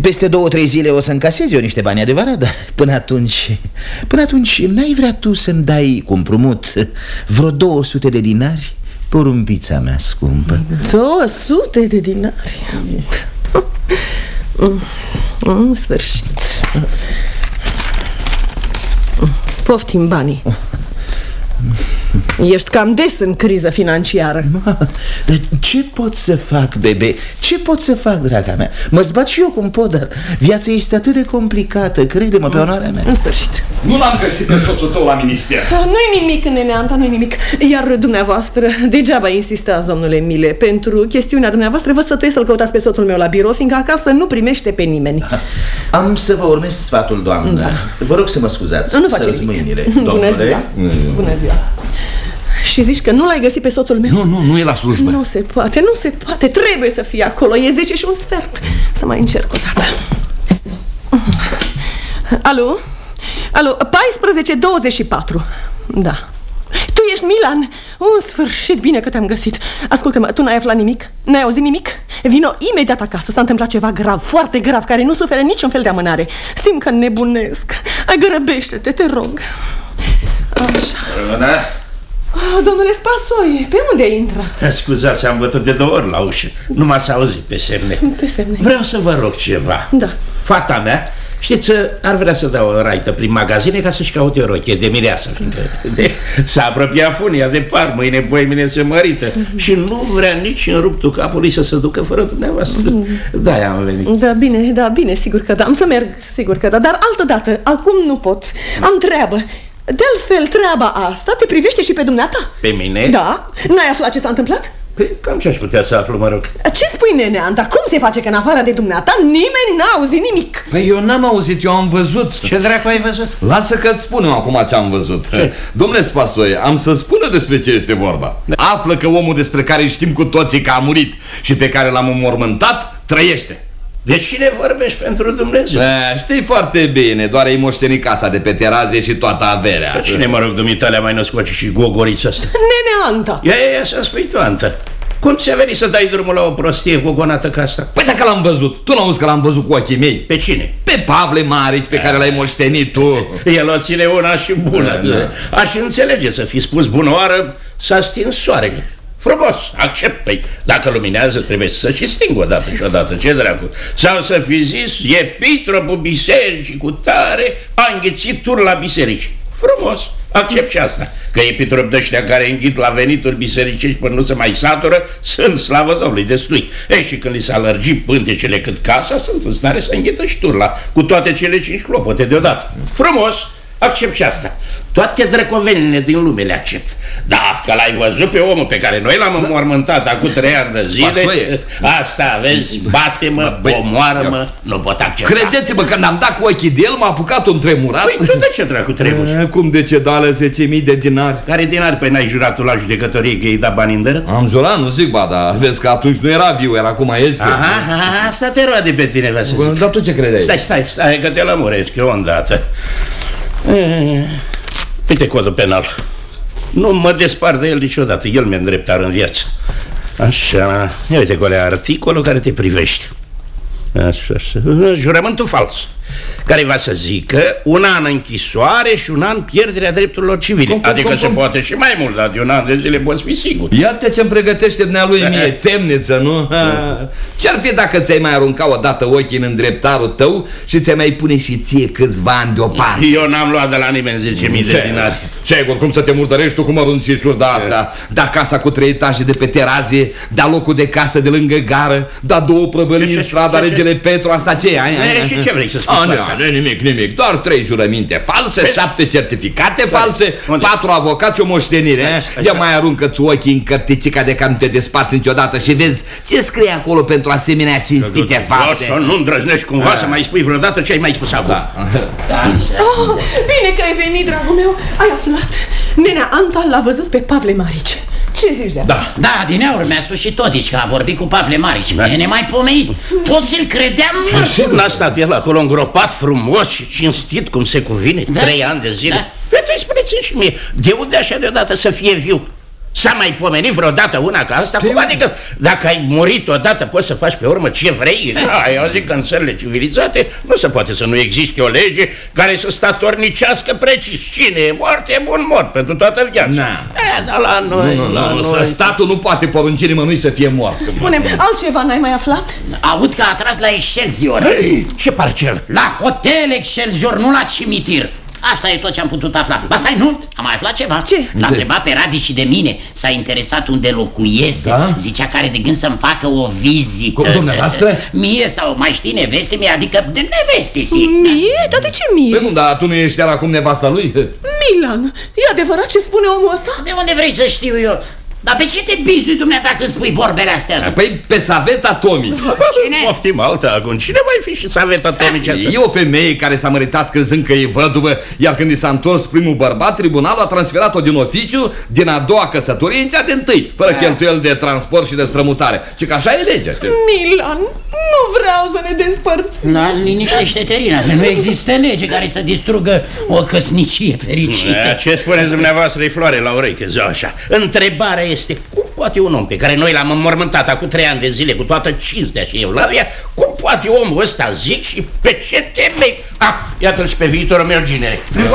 Peste două, trei zile o să încasez eu niște bani adevărat Dar până atunci Până atunci n-ai vrea tu să-mi dai cu împrumut Vreo 200 de dinari? Porumbița mea scumpă. 200 de dinari În sfârșit. Poftim banii Ești cam des în criză financiară. Dar ce pot să fac, bebe? Ce pot să fac, draga mea? Mă zbat și eu cum pot, dar viața este atât de complicată Crede-mă pe onoarea mea. În sfârșit. Nu l-am găsit pe soțul tău la minister. Nu-i nimic, neneanta, nu-i nimic. Iar dumneavoastră, degeaba insistați, domnule Mile Pentru chestiunea dumneavoastră vă sfătuiesc să-l căutați pe soțul meu la birou Fiindcă acasă nu primește pe nimeni. Am să vă urmez sfatul, doamnă. Da. Vă rog să mă scuzați Nu face Sărut nimic. mâinile, Bună domnule. ziua. Bună ziua Și zici că nu l-ai găsit pe soțul meu? Nu, nu, nu e la slujbă. Nu se poate, nu se poate. Trebuie să fie acolo, e 10 și un sfert. Să mai încerc o dată. Alo? Alo, 14.24 Da. Tu ești Milan? Un sfârșit, bine că te-am găsit. Ascultă-mă, tu n-ai aflat nimic? N-ai auzit nimic? Vino imediat acasă, s-a întâmplat ceva grav, foarte grav Care nu suferă niciun fel de amânare. Simt că nebunesc. Grăbește-te, te rog. Așa. Rămână? Ah, Domnule Spasoie, pe unde intră? Scuzați, am bătut de două ori la ușă. Nu m-ați auzit pe semne. Pe semne. Vreau să vă rog ceva. Da. Fata mea Știți, ar vrea să dau o raită prin magazine ca să-și caute o rochie de mireasă, fiindcă de, s-a apropiat funia de par, mâine, poi mine se mărită. Și nu vrea nici în ruptul capului să se ducă fără dumneavoastră. Da, am venit. Da, bine, da, bine, sigur că da. Am să merg, sigur că da, dar altă dată, acum nu pot. Am treabă De altfel, treaba asta te privește și pe dumneata Pe mine? Da? N-ai aflat ce s-a întâmplat? Păi, cam ce aș putea să aflu, mă rog? Ce spui, neneanta? Cum se face că în afară de dumneata nimeni n-a auzit nimic? Păi eu n-am auzit, eu am văzut Ce dracu ai văzut? Lasă că-ți spun eu acum ce am văzut Domnule Spasoie, am să spună despre ce este vorba Află că omul despre care știm cu toții că a murit Și pe care l-am înmormântat, trăiește De cine vorbești pentru Dumnezeu? E, știi foarte bine, doar ai moștenit casa de pe teraze și toată averea Pe cine, mă rog, dumitale mai născoce și gogorița asta? Neneanta Ia, ia, ia să spui tu, Anta Cum ți-a venit să dai drumul la o prostie gogonată ca asta? Păi dacă l-am văzut, tu n-auzi că l-am văzut cu ochii mei Pe cine? Pe Pavle Marici, pe care l-ai moștenit tu El o ține una și bună Da, da. Aș înțelege să fi spus bună oară S-a stins soarele Frumos, accept, păi dacă luminează trebuie să și sting o dată și o dată, ce dracu. Sau să fi zis, epitropul bisericii cu tare a înghițit tur la biserici. Frumos, accept și asta. Că epitrop de ăștia care înghit la venituri bisericești până nu se mai satură Sunt, slavă Domnului, destui. E și când li s-a lărgit pântecele cât casa Sunt în stare să înghită și turla Cu toate cele cinci clopote deodată. Frumos, Accept și asta. Toate drăcovenile din lume le accept. Da, că l-ai văzut pe omul pe care noi l-am înmormântat acum trei ani de zile. Pasoie. Asta, vezi, bate-mă, omoară-mă, nu pot accepta. Credeți-mă, când am dat cu ochii de el, m-a apucat un tremurat Păi tu de ce dracu trebuie? E, Cum de ce dale 10.000 de dinari? Care dinari? Păi n-ai jurat tu la judecătorie că i-ai dat bani în dărât? Am jurat, nu zic, ba, dar vezi că atunci nu era viu, era acum este Aha, aha, asta te roade pe tine, vă să Bă, zic. Dar tu ce credeai? Stai, stai, stai, că te lămuresc eu îndată. E, Uite codul penal. Nu mă despart de el niciodată, el mi-a îndreptar în viață. Așa, ia uite cu articolul care te privește. Așa, așa. Jurământul fals care va să zică un an închisoare și un an pierderea drepturilor civile. Cum, cum, adică cum, se cum? poate și mai mult, dar de un an de zile poți fi sigur. Iată ce-mi pregătește dumnealui mie, temniță, nu? Ha. Ce-ar fi dacă ți-ai mai arunca odată ochii în îndreptarul tău și ți-ai mai pune și ție câțiva ani deoparte? Eu n-am luat de la nimeni 10.000 de dinari. Sigur, cum să te murdărești tu cu mărunțișuri de asta? Da casa cu trei etaje de pe terazie, da locul de casă de lângă gară, da două prăvălii în strada Regele Petru, asta ce e? Ai, ai, E, ai, și ce vrei să spui A, cu nu, asta? nu, nimic, nimic, doar trei jurăminte false, șapte certificate false, Unde? patru avocați, o moștenire. eh? Stai, Ia stai. mai aruncă-ți ochii în cărticica de ca nu te desparți niciodată și vezi ce scrie acolo pentru asemenea cinstite fapte. Să nu îndrăznești cumva să mai spui vreodată ce ai mai spus acum. Oh, bine că ai venit, dragul meu. Ai aflat. Nenea Anta l-a văzut pe Pavle Marici. Ce zici de asta? Da. Da, din aur mi-a spus și Todici că a vorbit cu Pavle Marici. Da. E nemaipomenit. Toți îl credeam mort. N-a stat el acolo îngropat frumos și cinstit cum se cuvine, Da, trei și- ani de zile. da. Păi tu spuneți și mie, de unde așa deodată să fie viu? S-a mai pomenit vreodată una ca asta? Cum adică dacă ai murit odată poți să faci pe urmă ce vrei? Da, eu zic că în țările civilizate nu se poate să nu existe o lege care să statornicească precis cine e mort, e bun mort pentru toată viața. Na. E, dar la noi, Nu, nu, la nu, noi... să statul nu poate porunci nimănui să fie mort. Spune altceva n-ai mai aflat? Aud că a tras la Excelsior. Ei, ce parcel? La hotel Excelsior, nu la cimitir. Asta e tot ce am putut afla. Asta e nu? Am mai aflat ceva. Ce? L-a întrebat pe Radi și de mine. S-a interesat unde locuiese. Da? Zicea că are de gând să-mi facă o vizită. Cum, dumneavoastră? Mie sau mai știi neveste mie, adică de neveste si. Mie? Dar de ce mie? Păi cum, dar tu nu ești iar acum nevasta lui? Milan, e adevărat ce spune omul ăsta? De unde vrei să știu eu? Dar pe ce te bizui dumneata când spui vorbele astea? Păi pe Saveta Tomi. Cine? Poftim alta acum. Cine mai fi și Saveta Tomici asta? E o femeie care s-a măritat crezând că e văduvă, iar când i s-a întors primul bărbat, tribunalul a transferat-o din oficiu, din a doua căsătorie în cea de întâi, fără cheltuieli de transport și de strămutare. Și că așa e legea. știi? Milan, nu vreau să ne despărțim. Da, liniștește Terina, că nu există lege care să distrugă o căsnicie fericită. E, Ce spuneți dumneavoastră e floare la ureche, ziua așa. Întrebarea este cum poate un om pe care noi l-am înmormântat acum trei ani de zile cu toată cinstea și evlavia, cum poate omul ăsta zic și pe ce temei? Ah, iată-l și pe viitorul meu ginere. Ce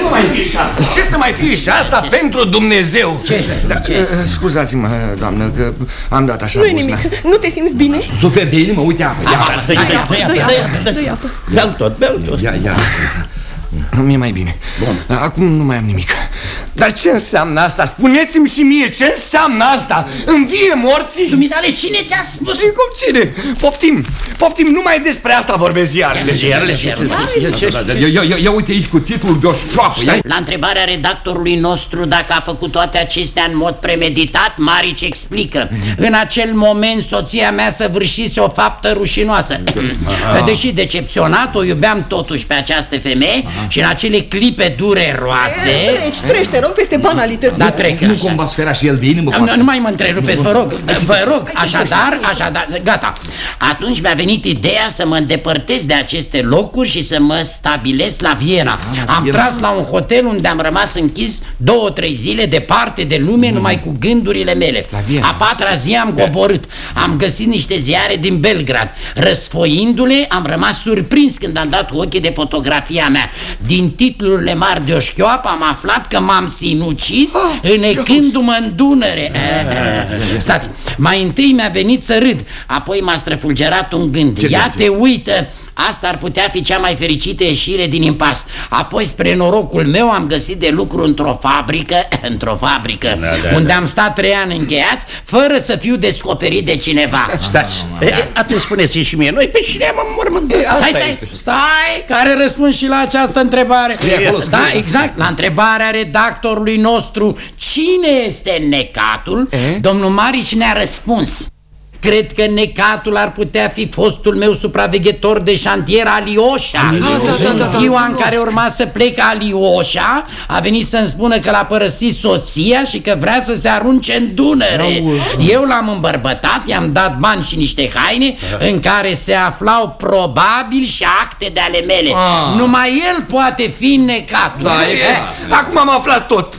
să mai fie și asta? Ce să mai fie și asta pentru Dumnezeu? Ce? Da, Ce? uh, Scuzați-mă, doamnă, că am dat așa Nu-i buzna. nimic, nu te simți bine? Suferi de inimă, uite apă, ia apă. Dă-i, dă-i, Dă-i apă, dă-i, Dă-i dă-i apă, dă-i apă. Bea-l tot, bea-l tot. Ia, ia. Nu mi-e mai bine. Bun. Acum nu mai am nimic. Dar ce înseamnă asta? Spuneți-mi și mie ce înseamnă asta? Învie morții? Dumitale, cine ți-a spus? Ei, cum cine? Poftim, poftim, numai despre asta vorbesc ziarele. Ziarele, ziarele. Ia, ia, ia, ia uite aici cu titlul de o ștoapă. Ia. La întrebarea redactorului nostru dacă a făcut toate acestea în mod premeditat, Marici explică. În acel moment soția mea săvârșise o faptă rușinoasă. Deși decepționat, o iubeam totuși pe această femeie și în acele clipe dureroase... Treci, treci, te rog, peste banalități. Da, trec Nu așa. cumva sfera și el de inimă? Nu, poate? nu mai mă întrerupeți, vă rog, vă rog, așadar, așadar, gata. Atunci mi-a venit ideea să mă îndepărtez de aceste locuri și să mă stabilesc la Viena. Am tras la un hotel unde am rămas închis două, trei zile departe de lume, numai cu gândurile mele. A patra zi am coborât. Am găsit niște ziare din Belgrad. Răsfoindu-le, am rămas surprins când am dat cu ochii de fotografia mea. Din titlurile mari de o șchioapă am aflat că m-am sinucis înecându-mă în Dunăre. Stați, mai întâi mi-a venit să râd, apoi m-a străfulgerat un gând. Ia te uită, Asta ar putea fi cea mai fericită ieșire din impas. Apoi, spre norocul meu, am găsit de lucru într-o fabrică Într-o fabrică Da, da, Unde da. am stat trei ani încheiați Fără să fiu descoperit de cineva. Stați, e, atunci spuneți și mie, noi pe cine am înmormântat? Stai, stai, stai, care răspuns și la această întrebare. Scrie acolo, scrie. Da, exact, la întrebarea redactorului nostru Cine este necatul? Domnul Marici ne-a răspuns Cred că necatul ar putea fi fostul meu supraveghetor de șantier Alioșa. Da, da, da, da, Ziua în cunosc. care urma să plec Alioșa A venit să-mi spună că l-a părăsit soția și că vrea să se arunce în Dunăre. Eu l-am îmbărbătat, i-am dat bani și niște haine În care se aflau probabil și acte de ale mele. Ah. Numai el poate fi necatul Da, e clar. Acum am aflat tot.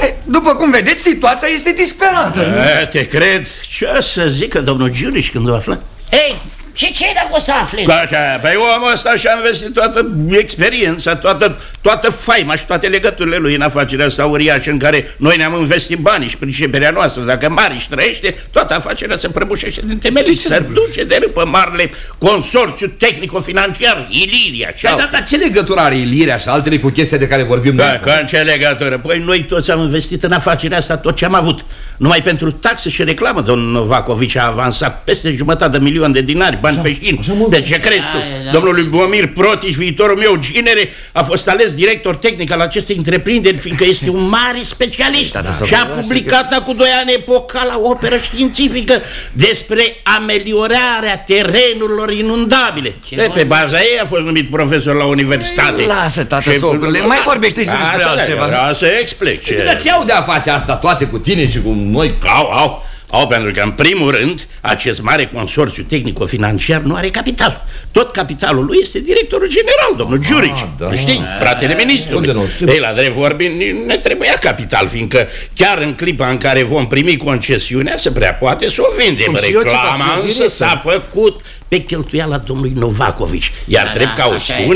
E, După cum vedeți, situația este disperată. E, te cred. Ce o să zică domnul Giuriș când o află? Ei, și ce dacă o să afle? Așa, pe omul ăsta și-a investit toată experiența, toată, toată faima și toate legăturile lui în afacerea asta uriașă în care noi ne-am investit banii și priceperea noastră. Dacă Mariș trăiește, toată afacerea se prăbușește din temelii. Se duce de râpă marele consorțiu tehnico-financiar, Iliria. Și Da, dar, dar ce legătură are Ilirea și altele cu chestia de care vorbim Da, noi? ca în ce legătură? Păi noi toți am investit în afacerea asta tot ce am avut. Numai pentru taxe și reclamă, domnul Novacovici a avansat peste jumătate de milion de dinari, bani pe șin. De ce crezi tu? Da, da. Domnul lui Bomir Protici, viitorul meu ginere, a fost ales director tehnic al acestei întreprinderi, fiindcă este un mare specialist și a publicat acum doi ani epocala operă științifică despre ameliorarea terenurilor inundabile. De pe baza ei a fost numit profesor la universitate. Lasă, tată, Și- socrule, mai vorbește și despre Așa, altceva. Vreau să explic ce... Dar ce au de a face asta toate cu tine și cu noi? Au, au, au, pentru că în primul rând acest mare consorțiu tehnico-financiar nu are capital. Tot capitalul lui este directorul general, domnul Giurici. da. Știi, fratele Unde ministrului. nu știu? Ei, la drept vorbind, ne trebuia capital, fiindcă chiar în clipa în care vom primi concesiunea, se prea poate să o vindem. Cum și eu ce fac, Reclama eu însă director. s-a făcut pe cheltuiala domnului Novacovici. Iar Da, drept da, ca o așa e.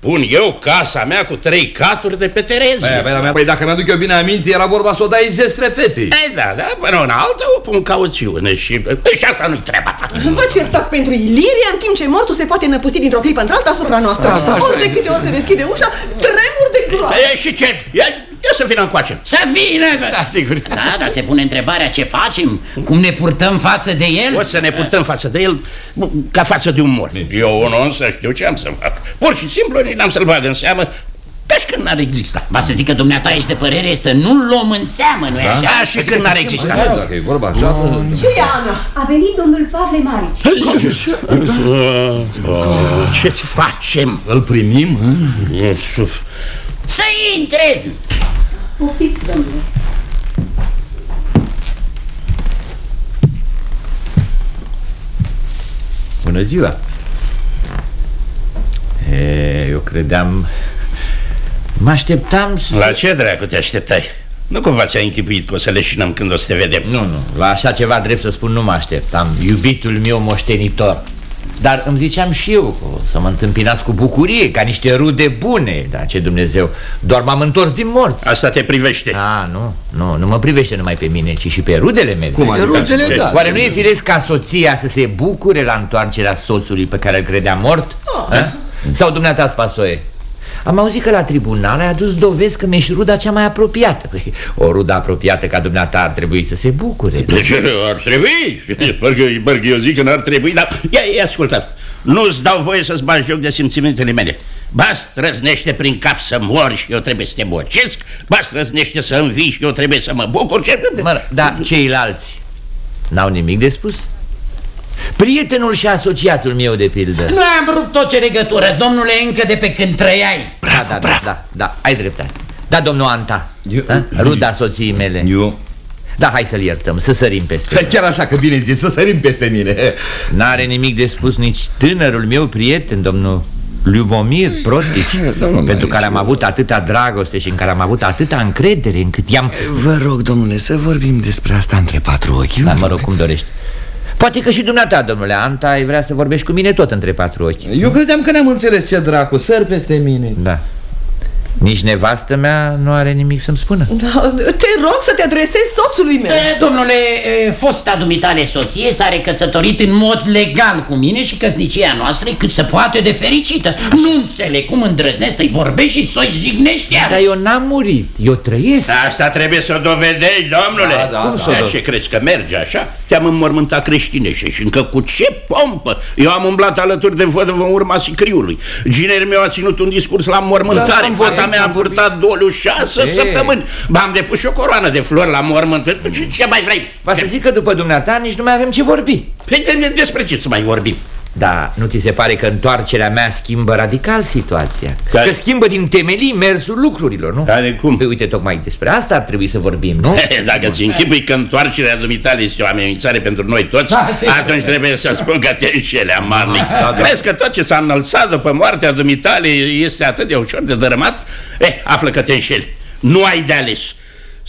spune, pun eu casa mea cu trei caturi de pe Terezi. Păi, păi, păi, păi dacă mi-aduc eu bine aminte, era vorba să o dai zestre fetei. E, da, da, până una alta o pun cauțiune și, și asta nu-i treaba ta. Vă certați pentru Iliria în timp ce mortul se poate năpusti dintr-o clipă într-alta asupra noastră Asta așa Ori de e. câte ori se deschide ușa, tremur de groază E, și ce? Ia, ia să vină încoace. Să vină! Da, sigur Da, dar se pune întrebarea ce facem? Cum ne purtăm față de el? O să ne purtăm față de el ca față de un mort. Eu nu însă știu ce am să fac. Pur și simplu nici n-am să-l bag în seamă Deci când n-ar exista. Va să zic că dumneata ești de părere să nu-l luăm în seamă, nu-i așa? Da, și când n-ar exista. Dacă e vorba așa, Ce e, Ana? A venit domnul Pavle Marici. Ce facem? îl primim, hă? Să intre! Poftiți, domnule. Bună ziua e, Eu credeam Mă așteptam să... La ce dracu te așteptai? Nu cumva ți-ai închipuit că o să leșinăm când o să te vedem Nu, nu, la așa ceva drept să spun nu mă așteptam Iubitul meu moștenitor Dar îmi ziceam și eu că o să mă întâmpinați cu bucurie Ca niște rude bune Dar ce Dumnezeu, doar m-am întors din morți Asta te privește A, nu, nu, nu mă privește numai pe mine Ci și pe rudele mele Cum adică? Rudele, da Oare nu e firesc ca soția să se bucure la întoarcerea soțului pe care îl credea mort? Oh. Sau dumneata, Spasoie? Am auzit că la tribunal ai adus dovezi că mi-ești ruda cea mai apropiată Păi, O rudă apropiată ca dumneata ar trebui să se bucure De ce? Ar trebui? Parcă, parcă eu zic că n-ar trebui, dar ia, ia ascultă Nu-ți dau voie să-ți bagi joc de simțimentele mele Ba străznește prin cap să mori și eu trebuie să te bocesc Ba străznește să învii și eu trebuie să mă bucur ce... Mă, dar ceilalți n-au nimic de spus? Prietenul și asociatul meu, de pildă. Nu am rupt orice legătură, domnule, încă de pe când trăiai. Bravo, da, da, da, da, da, ai dreptate. Da, domnul Anta, Eu- da? ruda soției mele. Eu Da, hai să-l iertăm, să sărim peste el. Chiar așa că bine zis, să sărim peste mine. N-are nimic de spus nici tânărul meu prieten, domnul Ljubomir Prostici domnul Pentru care am Marius. avut atâta dragoste și în care am avut atâta încredere Încât i-am... Vă rog, domnule, să vorbim despre asta între patru ochi Da, mă rog, cum dorești Poate că și dumneata, domnule Anta, ai vrea să vorbești cu mine tot între patru ochi. Eu credeam că ne-am înțeles ce dracu, sări peste mine. Da Nici nevastă mea nu are nimic să-mi spună. Da, te rog să te adresezi soțului meu. E, Domnule, e, fosta dumitale soție s-a recăsătorit în mod legal cu mine și căsnicia noastră e cât se poate de fericită. Nu înțeleg cum îndrăznesc să-i vorbești și să-i jignești. Iar Dar eu n-am murit, eu trăiesc. Asta trebuie să o dovedești, domnule. Da, da, Cum da. să o Da, dov- Ce crezi că merge așa? Te-am înmormântat creștinește și încă cu ce pompă? Eu am umblat alături de văduvă în urma sicriului Ginerul meu a ținut un discurs la Da, mormântare am Fata vorbit, mea a am vorbit. purtat doliu șase E. săptămâni B-am depus și o coroană de flori la mormânt Ce- Ce mai vrei? Va să zic că după dumneata nici nu mai avem ce vorbi Păi de- despre ce să mai vorbim? Da, nu ți se pare că întoarcerea mea schimbă radical situația? Care- Că schimbă din temelii mersul lucrurilor, nu? Care cum? Păi uite, tocmai despre asta ar trebui să vorbim, nu? Dacă ți închipui că întoarcerea dumitale este o amenințare pentru noi toți, Da, sigur. atunci trebuie să spun că te înșele, amarnic. Crezi că tot ce s-a înălțat după moartea dumitale este atât de ușor de dărâmat? Eh, află că te înșeli. Nu ai de ales.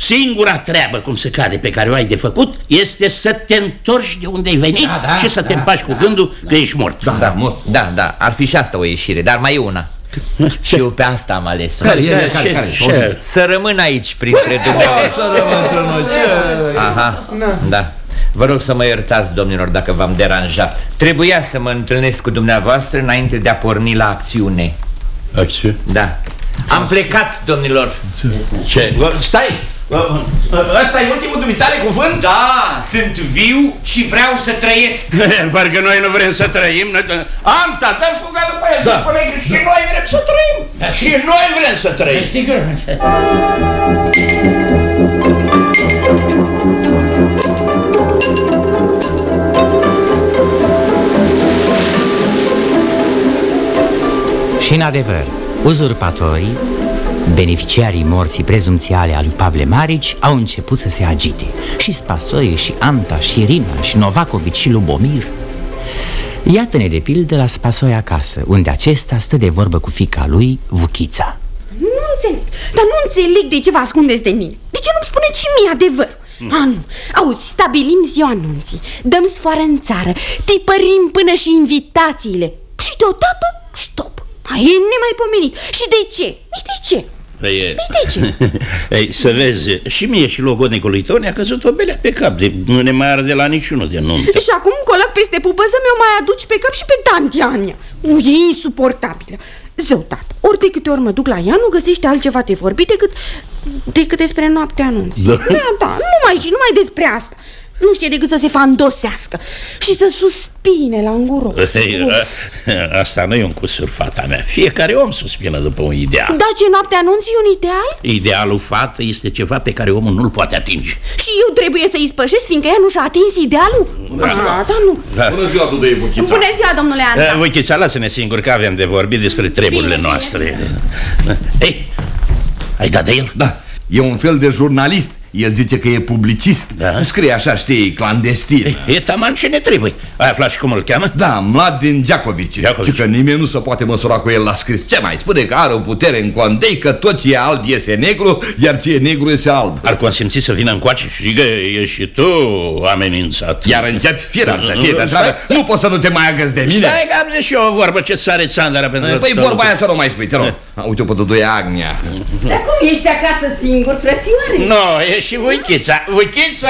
Singura treabă, cum se cade, pe care o ai de făcut este să te întorci de unde ai venit Da, da, și să te da. împaci cu gândul că ești mort. Da, da, da, da, ar fi și asta o ieșire, dar mai e una Și eu pe asta am ales-o Care e? Care, care? Ce? Să rămân aici printre dumneavoastră Să rămân între noi. Aha, da Vă rog să mă iertați, domnilor, dacă v-am deranjat Trebuia să mă întâlnesc cu dumneavoastră înainte de a porni la acțiune Acțiune? Da Am plecat, domnilor Ce? Stai! Ăsta e ultimul dumitale cuvânt? Da, sunt viu și vreau să trăiesc. Parcă noi nu vrem să trăim noi... Anta, dă fuga după el da. să spune că și noi vrem să trăim. Și noi vrem să trăim. Sigur Și în adevăr, uzurpatorii, beneficiarii morții prezumțiale a lui Pavle Marici, au început să se agite. Și Spasoie, și Anta, și Rina, și Novakovici, și Lubomir. Iată-ne de pildă la Spasoie acasă, unde acesta stă de vorbă cu fica lui, Vuchița. Nu înțeleg, dar nu înțeleg de ce vă ascundeți de mine De ce nu-mi spuneți și mie adevărul? Hmm. A, nu, auzi, stabilim ziua anunții Dăm sfoară în țară Tipărim până și invitațiile Și deodată, stop Ai e nemaipomenit Și de ce? Ei, de ce? Păi, e... de ce? Ei, să vezi, și mie și logodnicului tău ne-a căzut o belea pe cap de, Nu ne mai arde la niciunul de nuntă Și acum colac peste pupă să mi-o mai aduci pe cap și pe tanti Ania Ui, e insuportabilă Zău, tată, ori de câte ori mă duc la ea Nu găsește altceva de vorbit decât Decât despre noaptea anunții Da. da, da, numai și numai despre asta Nu știe decât să se fandosească Și să suspine la înguro Ei, a- Asta nu e un cusur, fata mea. Fiecare om suspină după un ideal. Da, ce noaptea anunții e un ideal? Idealul fată este ceva pe care omul nu-l poate atinge. Și eu trebuie să-i spășesc fiindcă ea nu și-a atins idealul? Da. Ah, da, nu. Da. Bună ziua, Dudu Evuchița Bună ziua, domnule Anta Eh, Voi chița, lasă-ne singuri că avem de vorbit despre treburile noastre. Ei, ai dat de el? Da, e un fel de jurnalist El zice că e publicist. Da. Scrie așa, știi, clandestin. E taman ce ne trebuie. Ai aflat și cum îl cheamă? Da, Mladin Giacovici. Giacovici. Și că nimeni nu se poate măsura cu el la scris. Ce mai spune? Că are o putere în condei Că tot ce e alb iese negru Iar ce e negru iese alb. Ar consimți să vină încoace și că e și tu amenințat. Iar începi? Firar să fie de Stai, treabă Nu poți să nu te mai agăți de mine. Stai că am zis și eu o vorbă ce sare țandara pentru Păi vorba aia să nu mai spui, te rog. A, Uite-o pe Dudu, e Agnia Dar cum ești acasă singur, frățioare? Nu, e și Vuichița Vuichița!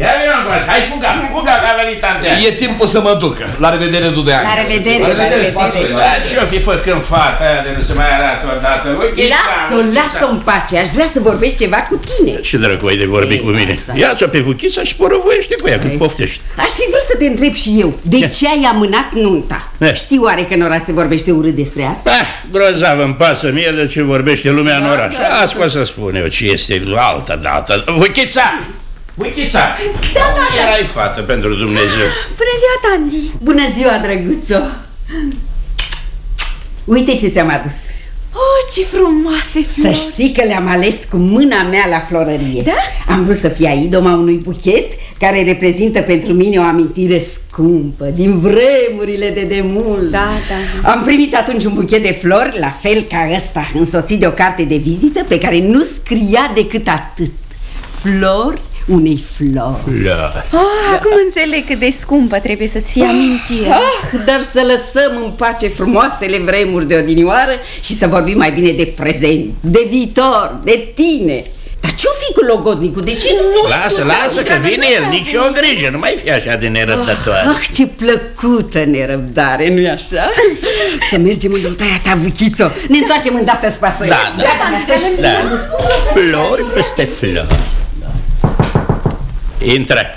Ia vină încoace, hai fuga, fuga că a venit antea E timpul să mă duc La revedere, Dudu Agnia La revedere, la revedere. Spasoie, Da, ce-o fi făcând fata aia de nu se mai arată odată? Vuichița, Lasă-o, Vuichița. lasă-o în pace, aș vrea să vorbești ceva cu tine Ce dracu ai de vorbi cu mine? Ia-ți-o pe Vuchița și porovăiește cu ea cât poftești Aș fi vrut să te întreb și eu, de ce ai amânat nunta? Eh. Știu oare că în oraș se vorbește urât despre asta? Ah, grozav îmi pasă mie de ce vorbește lumea în oraș Asta pot să spun eu ce este altă dată Vuchița! Vuchița! Da, da, da Erai fată pentru Dumnezeu Bună ziua, Tandy Bună ziua, drăguțo! Uite ce ți-am adus Oh, ce frumoase Să flori știi că le-am ales cu mâna mea la florărie Da? Am vrut să fie idoma unui buchet care reprezintă pentru mine o amintire scumpă din vremurile de demult Da, da. Am primit atunci un buchet de flori, la fel ca ăsta, însoțit de o carte de vizită pe care nu scria decât atât Flori unei flori Da. Oh, acum înțeleg cât de scumpă trebuie să-ți fie amintirea ah, Dar să lăsăm în pace frumoasele vremuri de odinioară Și să vorbim mai bine de prezent, de viitor, de tine dar ce-o fi cu logodnicul? De ce nu Lasă, știu? lasă că vine el, nici o grijă, nu mai fi așa de nerăbdătoare Ah, ce plăcută nerăbdare, nu-i așa? Să mergem în lăutaia ta, Vuchițo Ne întoarcem îndată spasoie Da, da. Gata, mea, să Da. Flori peste flori Intră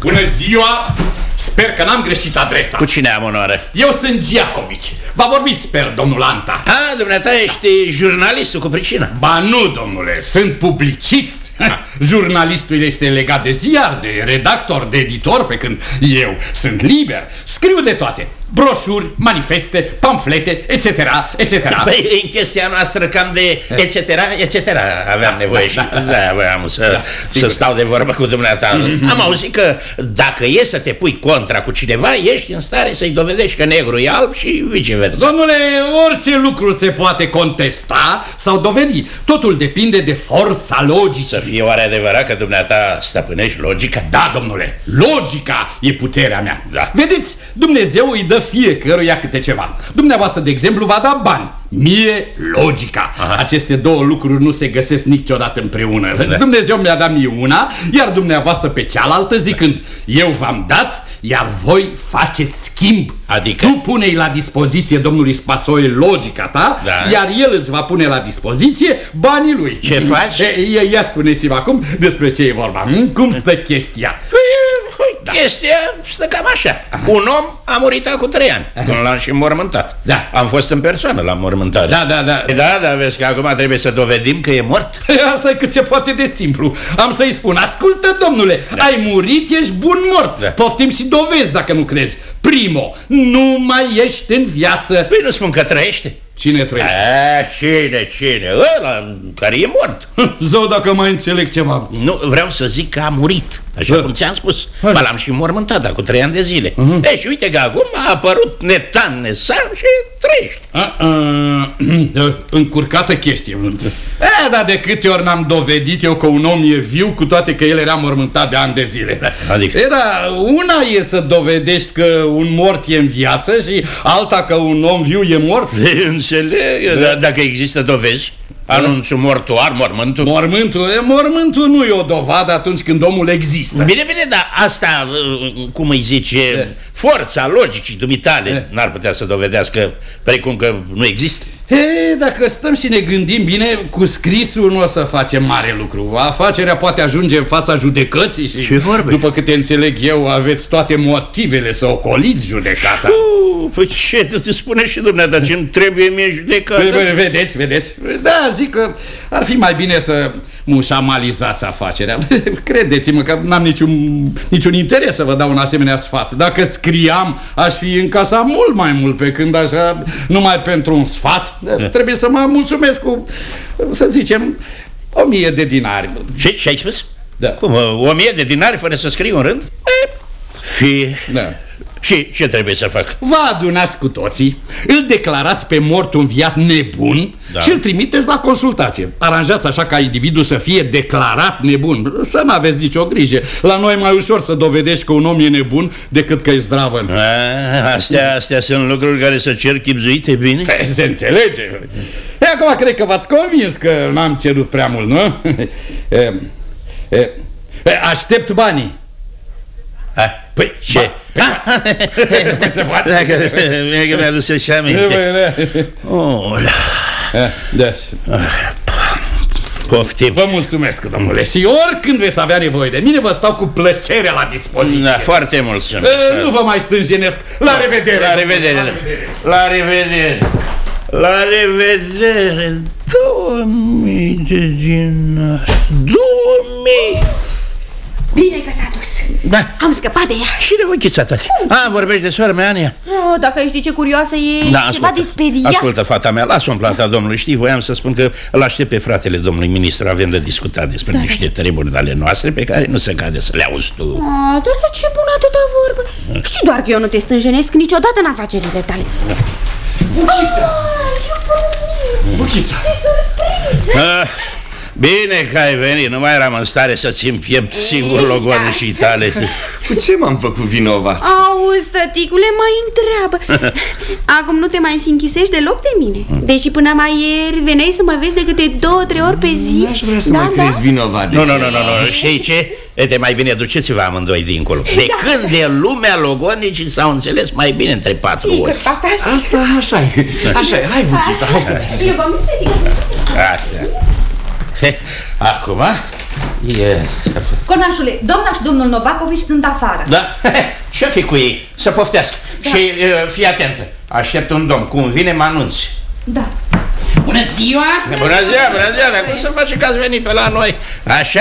Bună ziua! Sper că n-am greșit adresa. Cu cine am onoare? Eu sunt Giacovici. Va vorbiți, sper, domnul Anta. A, dumneata ești jurnalistul cu pricină Ba nu, domnule, sunt publicist. Jurnalistul este legat de ziar, de redactor, de editor, pe când eu sunt liber. Scriu de toate. Broșuri, manifeste, pamflete, etc., etc. Păi în chestia noastră cam de etc, etc aveam nevoie și da, voiam să, să stau de vorbă cu dumneata Am auzit că dacă e să te pui contra cu cineva Ești în stare să-i dovedești că negru e alb și viceversa Domnule, orice lucru se poate contesta sau dovedi. Totul depinde de forța logicii. Să fie oare adevărat că dumneata stăpânești logica? Da, domnule, logica e puterea mea. Da. Vedeți, Dumnezeu îi dă fiecăruia câte ceva. Dumneavoastră, de exemplu, va da bani. Mie, logica. Aha. Aceste două lucruri nu se găsesc niciodată împreună. Da. Dumnezeu mi-a dat mie una, iar dumneavoastră pe cealaltă zicând, eu v-am dat, iar voi faceți schimb. Adică? Tu pune la dispoziție domnului Spasoie logica ta, Da. iar el îți va pune la dispoziție banii lui. Ce faci? E, ia, ia spuneți-vă acum despre ce e vorba. hm? Cum stă chestia? Da. Chestia stă cam așa Un om a murit acum trei ani Când l-am și mormântat Da. Am fost în persoană la mormântare Da, da, da. Da, da, vezi că acum trebuie să dovedim că e mort Asta e cât se poate de simplu. Am să-i spun, ascultă, domnule, da. ai murit, ești bun mort. Da. Poftim și dovezi dacă nu crezi. Primo, nu mai ești în viață. Păi nu spun că trăiește Cine trăiește? A, cine, cine? Ăla care e mort Zău, dacă mai înțeleg ceva. Nu, vreau să zic că a murit Așa Da. cum ți-am spus Hai. Ba l-am și mormântat acum trei ani de zile Mhm. E, și uite că acum a apărut netan nesan și trăiește A, a, încurcată chestie. E, dar de câte ori n-am dovedit eu că un om e viu, cu toate că el era mormântat de ani de zile. Adică? E, da, una e să dovedești că un mort e în viață și alta că un om viu e mort. Înțeleg, dar dacă există dovezi Anunțul mortuar, mormântul? Mormântul, e, mormântul nu e o dovadă atunci când omul există. Bine, bine, dar asta, uh, cum îi zice, forța logicii dumitale N-ar putea să dovedească precum că nu există E, dacă stăm și ne gândim bine, cu scrisul nu o să facem mare lucru. Afacerea poate ajunge în fața judecății și, Ce vorbe? după câte înțeleg eu, aveți toate motivele să ocoliți judecata. Uh, Păi ce, tu te spune și dumneata ce-mi trebuie mie judecată? Ve- ve- Vedeți, vedeți? Da, zic că ar fi mai bine să mușamalizați afacerea. Credeți-mă că n-am niciun, niciun interes să vă dau un asemenea sfat. Dacă scriam, aș fi în casa mult mai mult, pe când așa, numai pentru un sfat, trebuie să mă mulțumesc cu, să zicem, o mie de dinari. Ce, ce ai spus? Da. Cum, o mie de dinari fără să scrii un rând? E, fie. Da. Și ce trebuie să fac? Vă adunați cu toții, îl declarați pe mort un viat nebun Da. și îl trimiteți la consultație. Aranjați așa ca individul să fie declarat nebun. Să nu aveți nicio grijă. La noi e mai ușor să dovedești că un om e nebun decât că e zdravă. A, astea, astea sunt lucruri care să cer chipzuite bine? Pe, Se înțelege. E, acum cred că v-ați convins că n-am cerut prea mult, nu? E, e, e, aștept banii. A, Păi, ce? Ba, pe, se poate. Dacă mi-a mi adus și aminte. Oh, Da, da. poftim. Vă mulțumesc, domnule, și oricând veți avea nevoie de mine, vă stau cu plăcere la dispoziție. Da, foarte mulțumesc. E, Nu vă mai stânjenesc. La revedere! La revedere. La revedere. La revedere. Două mii de dinari. Două mii. Bine că s-a dus Da. Am scăpat de ea Și de voi chițată. A, vorbești de soară mea, Ania? oh, Dacă ești ce curioasă e Da, ceva ascultă. disperiat Ascultă, fata mea, lasă-o în plata domnului. Știi, voiam să spun că îl aștept pe fratele domnului ministru. Avem de discutat despre da. niște treburi de ale noastre pe care nu se cade să le auzi tu. Ah, dar la ce bună atâta vorbă Știi doar că eu nu te stânjenesc niciodată în afacerile tale Buchița! Buchița! Ah, Bine că ai venit, nu mai eram în stare să țin piept singur logoanele tale. Cu ce m-am făcut vinovat? Auzi, tăticule, mai întreabă. Acum nu te mai sinchisești deloc de mine. Deși până mai ieri veneai să mă vezi de câte două, trei ori pe zi. Aș vrea să da, mă da? crezi vinovat de Nu, ce? nu, nu, nu, nu, știi ce? Ete, mai bine duceți-vă amândoi dincolo. De Da. când de lumea logonicii s-au înțeles mai bine între patru Sigur, ori. tata, Asta așa e, așa e, hai Vuchița, hai să mergem. Eu v-am Așa. He, Acum e... Conașule, doamna și domnul Novacovici sunt afară. Da? Ce fi cu ei? Să poftească Da. Și uh, fii atentă Aștept un domn, cum vine mă anunți Da. Bună ziua! Bună ziua, bună ziua, dar cum să face că ați venit pe la noi? Așa,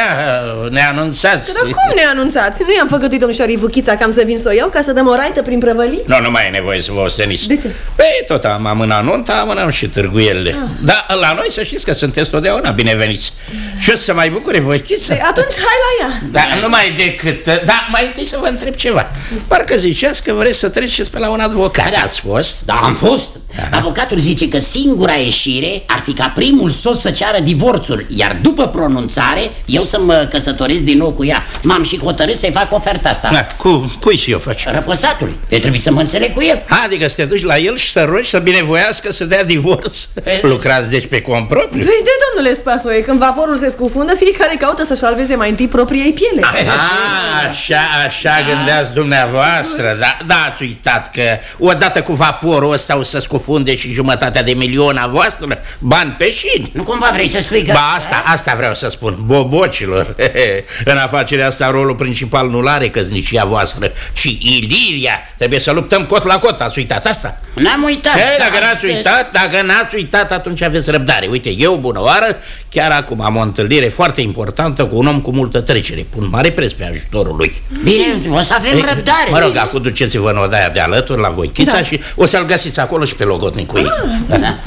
ne anunțați Dar cum ne anunțați? Nu i-am făgăduit domnișoarei Vuchița că am să vin să o iau ca să dăm o raită prin prăvălii? Nu, nu mai e nevoie să vă osteniți De ce? Păi tot am amânat nunta, amânăm și târguielile ah. Dar la noi să știți că sunteți totdeauna bineveniți Și o să se mai bucure voi chiță Păi atunci hai la ea Da, nu mai decât, da, mai întâi să vă întreb ceva Parcă ziceați că vreți să treceți pe la un avocat Da, Ați fost? Da, am fost. Avocatul zice că singura ieșire ar fi ca primul soț să ceară divorțul, iar după pronunțare eu să mă căsătoresc din nou cu ea. M-am și hotărât să-i fac oferta asta. Da, cu, cui și eu faci? Răposatului. Eu trebuie să mă înțeleg cu el. Adică să te duci la el și să rogi să binevoiască să dea divorț Lucrați deci pe cont propriu? Păi de domnule Spasoie, când vaporul se scufundă, fiecare caută să-și salveze mai întâi propriei piele A, așa, așa gândeați dumneavoastră da, da, ați uitat că odată cu vaporul ăsta o să scufunde și jumătatea de milion a voastră Bani pe șini Nu cumva vrei să spui că... Ba, asta, asta vreau să spun, bobocilor. În afacerea asta rolul principal nu l-are căznicia voastră Ci Iliria Trebuie să luptăm cot la cot, ați uitat asta? N-am uitat. Ei, Da, dacă n-ați uitat, dacă n-ați uitat, atunci aveți răbdare. Uite, eu, bună oară, chiar acum am o întâlnire foarte importantă cu un om cu multă trecere. Pun mare preț pe ajutorul lui. Bine, o să avem Ei, răbdare. Mă rog, acum duceți-vă în odaia de alături la Voichița Da. și o să-l găsiți acolo și pe logotnic cu ei Da, da.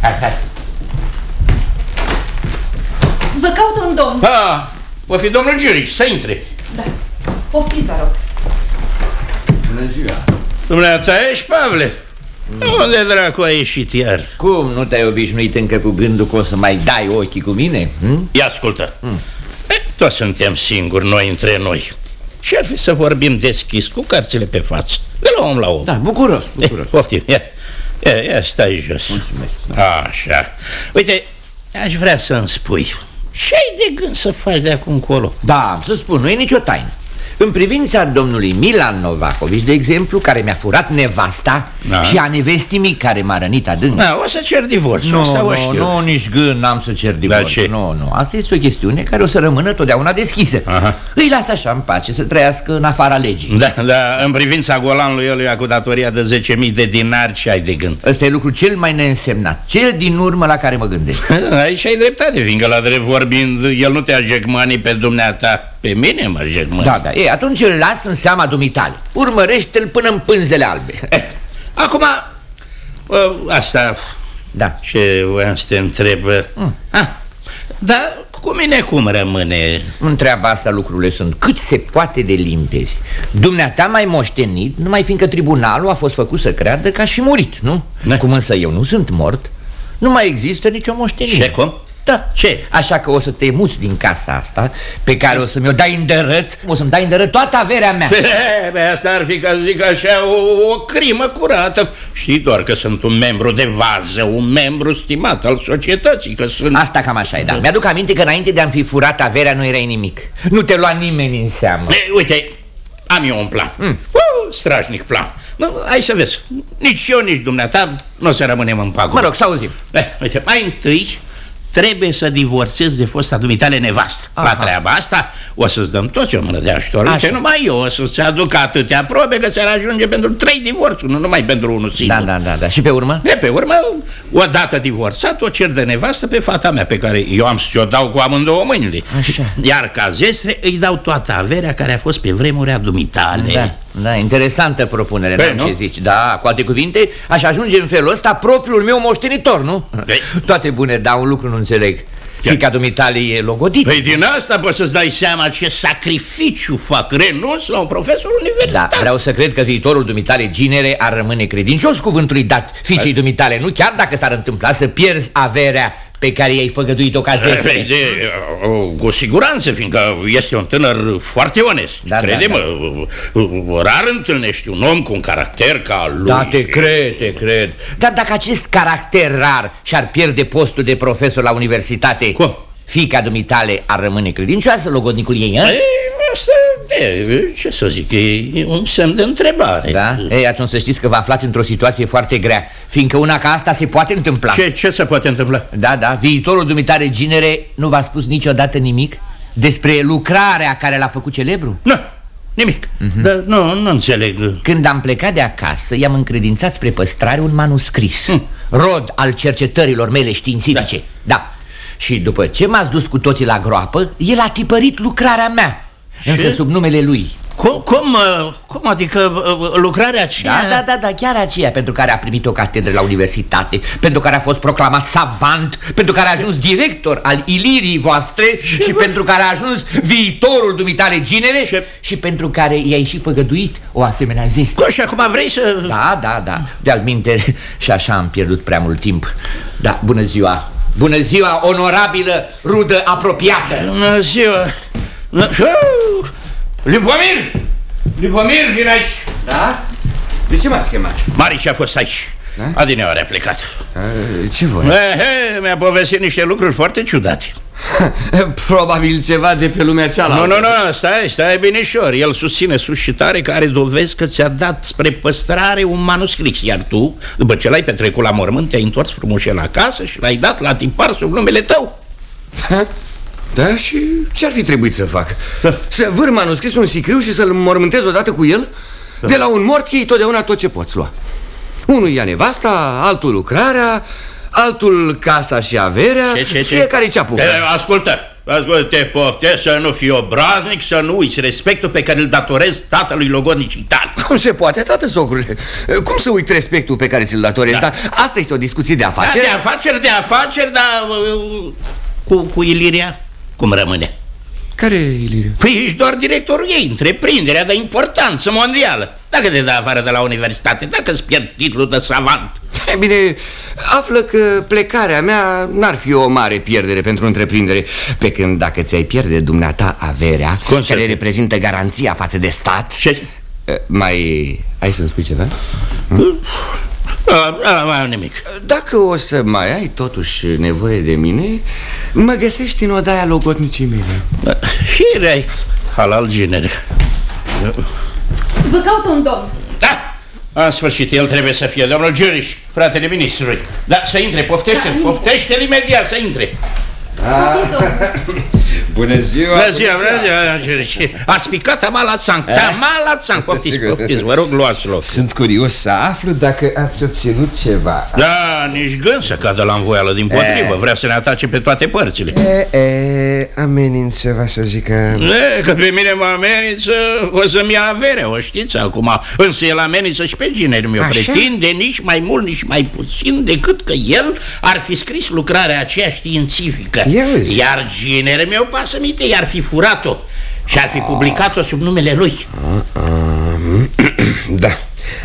Hai, hai. Vă caut un domn. Ah, o fi domnul Giurici, să intre Da. Poftiți, vă rog. Bună ziua Dumneata ești, Pavle? Unde dracu a ieșit iar? Cum, nu te-ai obișnuit încă cu gândul că o să mai dai ochii cu mine? Hm? Ia ascultă mm. e, Toți suntem singuri, noi între noi Și ar fi să vorbim deschis, cu cărțile pe față De la om la om Da, bucuros, bucuros Eh, Poftim, ia, ia, ia stai jos. Așa. Uite, aș vrea să-mi spui Ce ai de gând să faci de acum încolo? Da, am să spun, nu e nicio taină În privința domnului Milan Novacovici, de exemplu, care mi-a furat nevasta Da. Și a nevestii mic care m-a rănit adânc Da, o să cer divorțul, nu, asta o nu, știu nu, nici gând n-am să cer divorț ce? Nu, nu, asta este o chestiune care o să rămână totdeauna deschisă Aha. Îi las așa în pace să trăiască în afara legii Da, da, în privința golanului ăluia cu datoria de 10.000 de dinari, ce ai de gând? Ăsta e lucru cel mai neînsemnat Cel din urmă la care mă gândesc Aici ai dreptate, fiindcă la drept vorbind, el nu te-a jecmani pe dumneata, pe mine mă jecmani. Da, da, e, atunci îl las în seama dumitale Urmărește-l până în pânzele albe Acum, ă, asta, Da ce voiam să te întreb, mm. ah, dar cu mine cum rămâne? Întreaba asta lucrurile sunt cât se poate de limpezi Dumneata mai moștenit, numai fiindcă tribunalul a fost făcut să creadă că aș fi murit, nu? Da. Cum însă eu nu sunt mort Nu mai există nicio moștenire Ce, cum? Da, ce? Așa că o să te muți din casa asta Pe care o să mi-o dai în dărât. O să-mi dai în dărât toată averea mea. Be, asta ar fi, ca zic așa, o, o crimă curată. Știi doar că sunt un membru de vază, un membru stimat al societății, că sunt... Asta cam așa e, da. Mi-aduc aminte că înainte de a-mi fi furat averea nu erai nimic. Nu te lua nimeni în seamă. E, uite, am eu un plan. Mm. uh, Strașnic plan. Nu, Hai să vezi, nici eu, nici dumneata Nu o să rămânem în pagubă. Mă rog, să auzim. Eh, uite, mai întâi trebuie să divorțezi de fosta dumitale nevastă. La treaba asta o să-ți dăm toți o mână de ajutor. Uite, numai eu o să-ți aduc atâtea probe că ți-ar ajunge pentru trei divorțuri, nu numai pentru unul singur. Da, da, da, da. Și pe urmă? De pe urmă, odată divorțat, o cer de nevastă pe fata mea, pe care eu am să o dau cu amândouă mâinile. Așa. Iar ca zestre îi dau toată averea care a fost pe vremuri a dumitale. Da, da, interesantă propunere, Păi, n-am nu? ce zici Da, cu alte cuvinte, aș ajunge în felul ăsta propriul meu moștenitor, nu? Păi. Toate bune, dar un lucru nu înțeleg Fica dumitale e logodit Păi din asta poți să-ți dai seama ce sacrificiu fac renunț la un profesor Da, universitar. vreau să cred că viitorul dumitale ginere ar rămâne credincios cuvântului dat fiicei dumitale Nu chiar dacă s-ar întâmpla să pierzi averea pe care i-ai făgăduit-o ca zesele? Eh, De, cu siguranță, fiindcă este un tânăr foarte onest Da, da, Crede-mă, rar întâlnești un om cu un caracter ca lui Da, te și- cred, te cred Dar dacă acest caracter rar și-ar pierde postul de profesor la universitate Cum? Fica dumitale ar rămâne credincioasă logodnicul ei, hă? Ei, asta, de, ce să zic, e un semn de întrebare Da? Ei, atunci să știți că vă aflați într-o situație foarte grea Fiindcă una ca asta se poate întâmpla Ce, ce se poate întâmpla? Da, da, viitorul dumitare ginere nu v-a spus niciodată nimic Despre lucrarea care l-a făcut celebru? Nu, nimic mm-hmm. Dar nu, nu înțeleg Când am plecat de acasă, i-am încredințat spre păstrare un manuscris hm. Rod al cercetărilor mele științifice Da, da. Și după ce m-ați dus cu toții la groapă, el a tipărit lucrarea mea Și? Însă sub numele lui. Cum, cum, uh, cum adică uh, lucrarea aceea? Da, da, da, da, chiar aceea pentru care a primit o catedră la universitate Pentru care a fost proclamat savant Pentru care a ajuns director al ilirii voastre Și, și pentru care a ajuns viitorul dumitale ginere și... și pentru care i-ai și făgăduit o asemenea zestă. Cum și acum vrei să... Da, da, da, de-al minte și așa am pierdut prea mult timp. Da, bună ziua Bună ziua, onorabilă rudă apropiată Bună ziua Lipomir! Lipomir, vin aici Da? De ce m-ați chemat? Marici a fost aici da? Adineori a plecat Ce voi? Eh, Mi-a povestit niște lucruri foarte ciudate. Probabil ceva de pe lumea cealaltă. Nu, nu, nu, stai, stai binișor. El susține sus și tare că are dovezi că ți-a dat spre păstrare un manuscris Iar tu, după ce l-ai petrecut la mormânt, te-ai întors frumușel acasă și l-ai dat la tipar sub numele tău. Da, și ce-ar fi trebuit să fac? Să vâr manuscrisul în sicriu și să-l mormântez odată cu el? De la un mort iei totdeauna tot ce poți lua Unul ia nevasta, altul lucrarea, altul casa și averea Ce, ce, ce? Fiecare ce apucă Eh, Ascultă, ascultă, te poftesc să nu fii obraznic, să nu uiți respectul pe care îl datorezi tatălui logodnicii tale Cum se poate, tată socrule? Cum să uit respectul pe care ți-l datorezi? Da. Dar asta este o discuție de Da, afaceri de afaceri, de afaceri, dar uh, cu, cu Iliria cum rămâne? Care Iliria? Păi ești doar directorul ei, întreprinderea de importanță mondială Dacă te dă afară de la universitate, dacă îți pierd titlul de savant E bine, află că plecarea mea n-ar fi o mare pierdere pentru întreprindere Pe când dacă ți-ai pierde dumneata averea Cum să Care fie? reprezintă garanția față de stat Ce? Mai... ai să-mi spui ceva? A, a, mai am nimic. Dacă o să mai ai totuși nevoie de mine Mă găsești în odaia logotnicii mele. Firea halal genere Vă caut un domn. Da, în sfârșit, el trebuie să fie domnul Giuriș, fratele ministrului. Da, să intre, poftește-l, Da, poftește-l imediat să intre Bună ziua! Bună ziua, bună ziua, Giuriș Ați picat amala sang, amala sang Poftiți, Sigur. poftiți, vă rog, luați loc. Sunt curios să aflu dacă ați obținut ceva. Da, nici gând să cadă la învoială din potrivă Vrea să ne atace pe toate părțile. E, e, amenință, va să zică E, că pe mine mă amenință, o să-mi ia averea, o știți acum. Însă el amenință și pe gineri mi-o Așa? pretinde nici mai mult, nici mai puțin Decât că el ar fi scris lucrarea aceea științifică. Ia uzi. Iar ginere mi-o pasă minte, i-ar fi furat-o Și ar fi publicat-o sub numele lui. Da,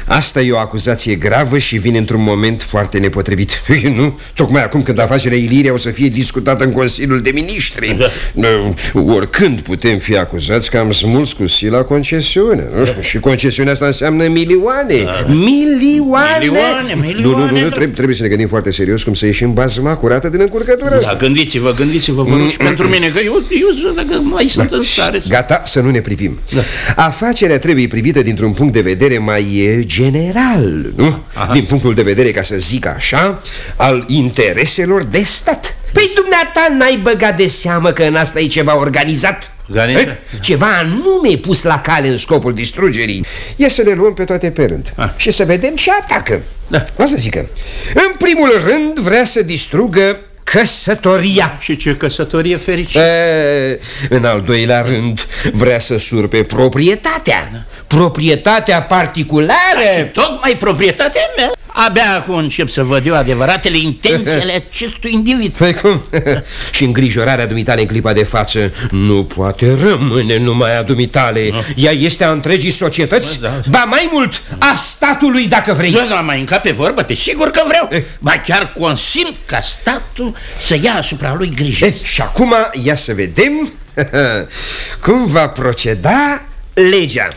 asta e o acuzație gravă și vine într-un moment foarte nepotrivit. Nu? Tocmai acum când afacerea Iliria o să fie discutată în Consiliul de Ministri. Nu, Oricând putem fi acuzați că am smuls cu sila concesiunea nu? Și concesiunea asta înseamnă milioane. Milioane Milioane, milioane, Nu, nu, nu, trebuie- trebuie, trebuie să ne gândim foarte serios cum să ieșim bazma curată din încurcătura Da, asta gândiți-vă, gândiți-vă, vă rog și pentru mine Că eu, eu dacă mai sunt în stare să... Gata, să nu ne privim da. Afacerea trebuie privită dintr-un punct de vedere mai e, general nu? Din punctul de vedere, ca să zic așa Al intereselor de stat Păi dumneata n-ai băgat de seamă că în asta e ceva organizat? Organizat? Eh? Ceva anume pus la cale în scopul distrugerii Ia să le luăm pe toate pe rând Și să vedem ce atacă da. O să zică În primul rând vrea să distrugă căsătoria Și ce căsătorie fericită E, În al doilea rând vrea să surpe proprietatea Proprietatea particulară. Și tocmai proprietatea mea. Abia acum încep să văd eu adevăratele intenții ale acestui individ. Păi cum? și îngrijorarea dumitale în clipa de față Nu poate rămâne numai a dumitale. Ea este a întregii societăți? Da, da. Ba mai mult, a statului dacă vrei. Da, da, mai încape vorba, te sigur că vreau. Ba chiar consimt ca statul să ia asupra lui grijă. Eh, Și acum ia să vedem Cum va proceda legea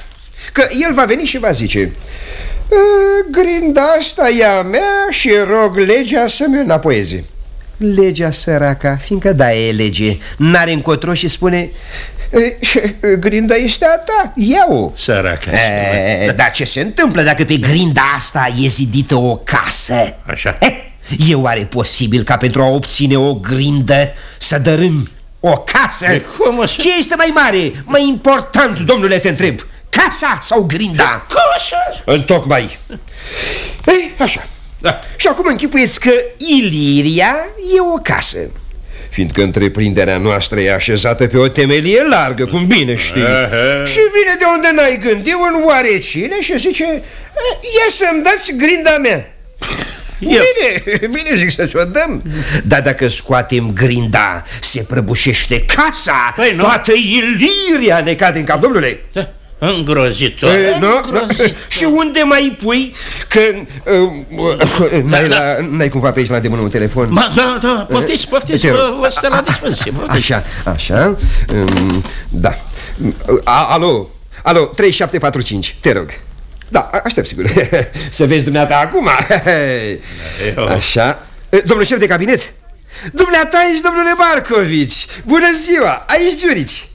Că el va veni și va zice "E, Grinda asta e a mea și rog legea să mi înapoieze Legea săraca, fiindcă da, e lege N-are încotro și spune "E, Grinda este a ta, ia-o Săraca E, Dar ce se întâmplă dacă pe grinda asta e zidită o casă? Așa E oare posibil ca pentru a obține o grindă să dărâmi o casă? E, cum așa? Ce este mai mare, mai important, domnule, te întreb? Casa sau grinda? Cum așa? Întocmai Ei, așa da. Și acum închipuiți că Iliria e o casă Fiindcă întreprinderea noastră e așezată pe o temelie largă, cum bine știi Aha. Și vine de unde n-ai gândit un oarecine și zice "E, Ia să-mi dați grinda mea Bine, bine zic să ți-o dăm Dar dacă scoatem grinda, se prăbușește casa Păi nu. Toată Iliria ne cade în cap, domnule Da, îngrozitor. E, nu, nu. Și unde mai pui Că uh, uh, n-ai, la, n-ai cumva pe aici la demână un telefon? Ma, da, da, poftiți, poftiți, Te rog. vă, vă stă la dispoziție poftiți. Așa, așa um, Da. A, Alo, alo, 3745, te rog. Da, a- aștept sigur. Să vezi dumneata acum. Așa. E, Domnul șef de cabinet? Dumneata ești domnule Marcovici. Bună ziua, aici Giurici.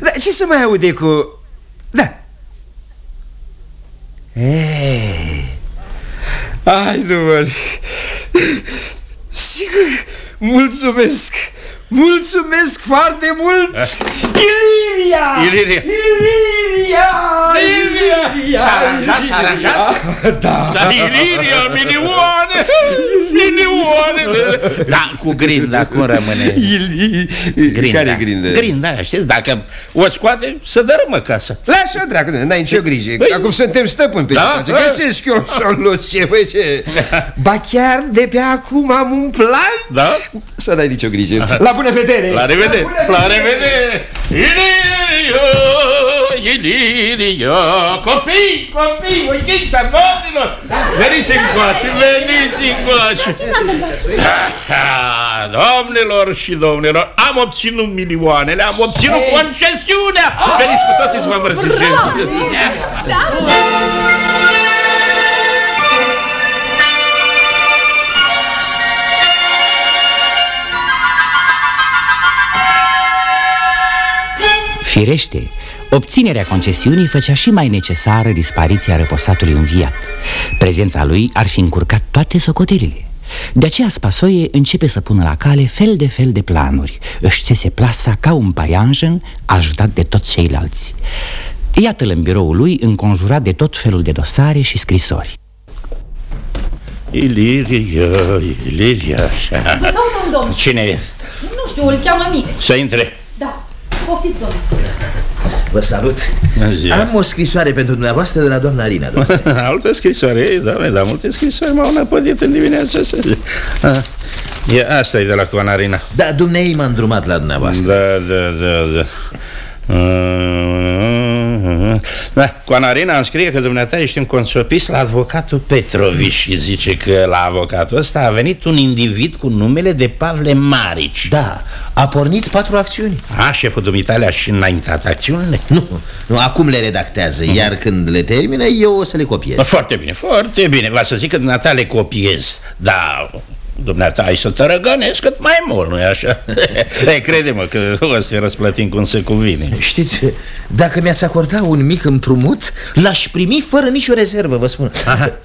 Da, ce să mai aude cu... Da Ei, Ai, nu mă. Sigur, mulțumesc. Mulțumesc foarte mult Iliria! Iliria. Iliria! Iliria. S-a aranjat, s-a aranjat? Da. Da, Iliria, milioane Milioane Da, cu grinda, cum rămâne? Ili... Grinda. Care grindă? Grinda, știți, dacă o scoate, să dărâmă casa Lasă-o, dracu, n-ai nicio grijă. Băi, Acum suntem stăpâni pe da, situație da. Găsesc eu o soluție, băi, ce? Ba chiar de pe acum am un plan? Da? Să n-ai nicio grijă. La bună vedere. La revedere, la revedere. Iliria, Iliria Copii, copii, uichița, domnilor Veniți încoace, veniți încoace Ah, Domnilor și domnilor, am obținut milioanele, am obținut concesiunea. Veniți cu toții să vă îmbrățișez Firește, obținerea concesiunii făcea și mai necesară dispariția răposatului înviat. Prezența lui ar fi încurcat toate socotelile. De aceea Spasoie începe să pună la cale fel de fel de planuri Își țese plasa ca un paianjen ajutat de toți ceilalți Iată-l în biroul lui înconjurat de tot felul de dosare și scrisori Iliria, Iliria, așa Vă caută un domn. Cine e? Nu știu, îl cheamă Mine. Să intre Da. Poftiți, domnule. Vă salut Bună ziua. Am o scrisoare pentru dumneavoastră de la doamna Arina domnule. Altă scrisoare, ei, doamne, dar multe scrisoare m-au năpădit în dimineața asta. Ah, E, asta e de la Conarina. Da, dumnei m-a îndrumat la dumneavoastră Da, da, da, da. Da, Coanarina îmi scrie că dumneata ești un consopis la avocatul Petrovici și zice că la avocatul ăsta a venit un individ cu numele de Pavle Marici. Da, a pornit patru acțiuni A, șeful dumitale a și înaintat acțiunile? Nu, nu, acum le redactează Iar când le termină, eu o să le copiez Bă, Foarte bine, foarte bine. Va să zic că dumneata le copiez. Da, dumneata ai să tărăgănesc cât mai mult, nu-i așa? Ei, crede-mă că o să te răsplătim cum se cuvine. Știți, dacă mi-ați acorda un mic împrumut L-aș primi fără nicio rezervă, vă spun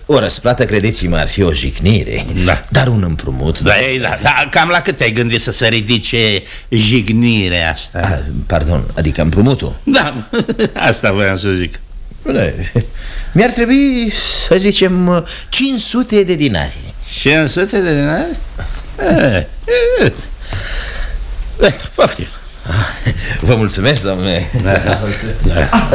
O răsplată, credeți-mă, ar fi o jignire Da. Dar un împrumut Da, ei, da, da, cam la cât ai gândit să se ridice jignirea asta? Ah, Pardon, adică împrumutul Da, asta voiam să zic. Da, Mi-ar trebui, să zicem, 500 de dinari 500 de dinari? Eh, eh. Eh, Poftim. Vă mulțumesc, domnule Da. Ah,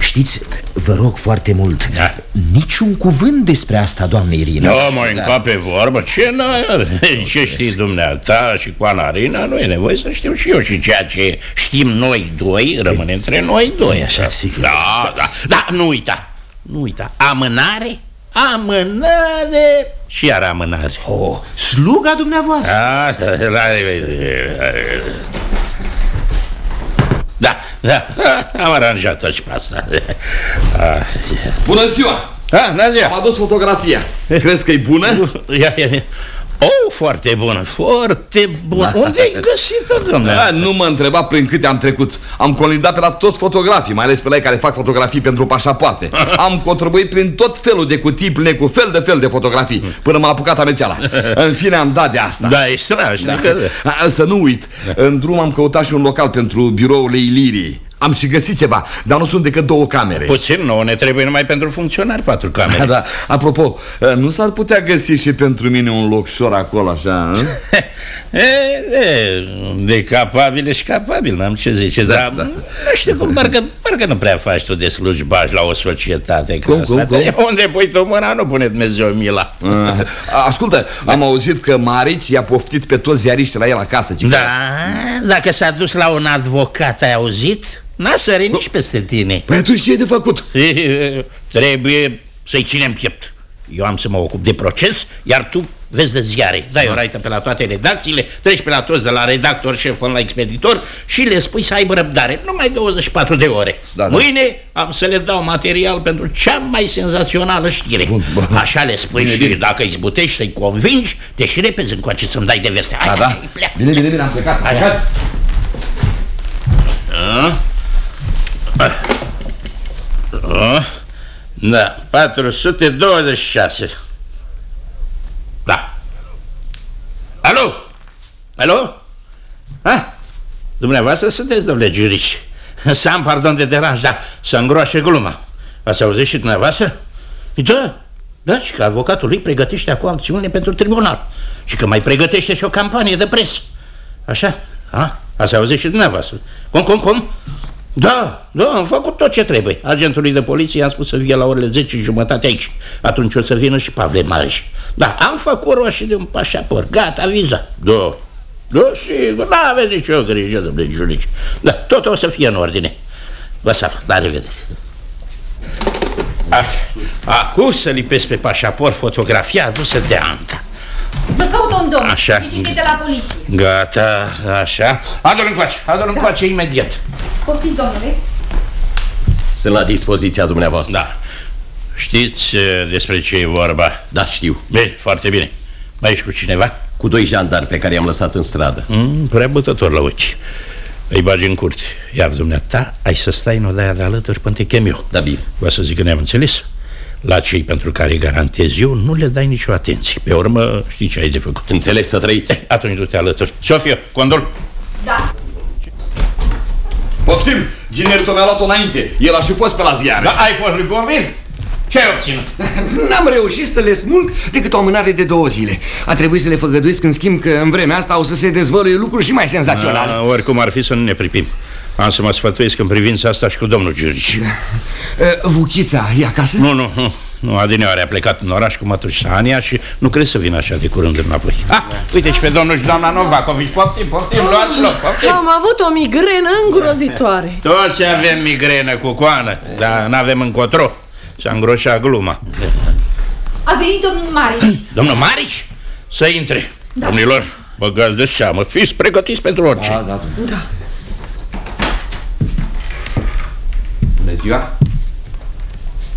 Știți, vă rog foarte mult da. Niciun cuvânt despre asta, doamne Irina. Nu, mă încape vorbă Ce, n ce știi dumneata și cu Anarina Nu e nevoie să știu și eu Și ceea ce știm noi doi Rămâne între noi doi Așa, sigur. Da, da, da, nu uita Nu uita, amânare Amânare și iar amânare oh, Sluga dumneavoastră da, da, da, da, da, am aranjat și pe asta Bună ziua! Ah, bună ziua! Am adus fotografia Crezi că e bună? Ia, ia, ia. Oh, foarte bună, foarte bună. Da. Unde ai găsit-o, domnule? Da, nu mă întreba prin câte am trecut. Am colindat pe la toți fotografii Mai ales pe la care fac fotografii pentru pașapoarte. Am contribuit prin tot felul de cutii pline Cu fel de fel de fotografii Până m-a apucat amețeala. În fine am dat de asta. Da, e strașnic da. Să nu uit În drum am căutat și un local pentru biroul Ilirii am și găsit ceva, dar nu sunt decât două camere Puțin, nu, ne trebuie numai pentru funcționari patru camere Da, apropo, nu s-ar putea găsi și pentru mine un locșor acolo, așa? e, e, de capabil și capabil, n-am ce zice da, Dar da. nu știu cum, parcă, parcă nu prea faci tu de slujbaș la o societate cum, cum, cum? Unde pui tu mâna, nu pune Dumnezeu mila uh, Ascultă, da. am auzit că Marici i-a poftit pe toți ziariștii la el acasă Da, dacă s-a dus la un avocat, ai auzit? N-aș sărit nici peste tine Păi atunci ce e de făcut? Trebuie să-i ținem piept Eu am să mă ocup de proces Iar tu vezi de ziare Dai o raită pe la toate redacțiile Treci pe la toți de la redactor șef până la expeditor Și le spui să aibă răbdare Numai 24 de ore da, da. Mâine am să le dau material pentru cea mai senzațională știre bun, bun. Așa le spui bine, și bine. dacă îi zbutești să-i convingi Te și repezi încoace să-mi dai de veste Hai, da, da. Hai, bine, bine, bine, am plecat Hai, hai. Da. Da, 426 Da Alo? Alo? Ha? Dumneavoastră sunteți, domnule juriș Să am pardon de deranj, da Să îngroașe gluma Ați auzit și dumneavoastră? Da, da, și că avocatul lui pregătește acum acțiune pentru tribunal Și că mai pregătește și o campanie de presă Așa? Ha? Ați auzit și dumneavoastră Cum, cum, cum? Da, da, am făcut tot ce trebuie. Agentului de poliție i-am spus să fie la orele 10 jumătate aici. Atunci o să vină și Pavle Mariș. Da, am făcut roșii de un pașaport. Gata, viza Da, da, sigur, nu aveți nicio grijă, domnule Giulici. Da, tot o să fie în ordine. Vă salut, la revedere. Ah, Acum să lipesc pe pașaport fotografia adusă de Anta Vă caut un domn, așa. zice că de la poliție. Gata, așa. Adu-l încoace, adu-l da. încoace imediat. Poftiți, domnule? Sunt la dispoziția dumneavoastră. Da. Știți despre ce e vorba? Da, știu. Bine, foarte bine. Mai ești cu cineva? Cu doi jandari pe care i-am lăsat în stradă. Mm, Prea bătător la ochi. Îi bagi în curte. Iar dumneata ai să stai în odaia de alături până te chem eu. Da, bine. Vă să zic că ne-am înțeles la cei pentru care garantez eu nu le dai nicio atenție. Pe urmă știi ce ai de făcut? Înțeleg să trăiți. Eh, Atunci du-te alături. Sofia, condol. Da. Poftim, ginerul mi-a luat-o înainte. El a și fost pe la ziare. Da, ai fost lui Borvin? Ce ai obținut? N-am reușit să le smulg decât o amânare de două zile. A trebuit să le făgăduiesc în schimb că în vremea asta o să se dezvăluie lucruri și mai senzaționale. A, Oricum ar fi să nu ne pripim am să mă sfătuiesc în privința asta și cu domnul Giurgi da. uh, Vuchița e acasă? Nu, nu, nu nu, Adineoare a plecat în oraș cu mătușa Ania și nu crezi să vină așa de curând înapoi. Ah, uite și pe domnul și doamna Novacovici, poftim, poftim, luați loc, poftim. Am avut o migrenă îngrozitoare. Toți avem migrenă cu coană, dar n-avem încotro. S-a îngroșat gluma. A venit domnul Marici. Domnul Marici? Să intre. Da. Domnilor, băgați de seamă, fiți pregătiți pentru orice. Da, da, da. da. Bună ziua!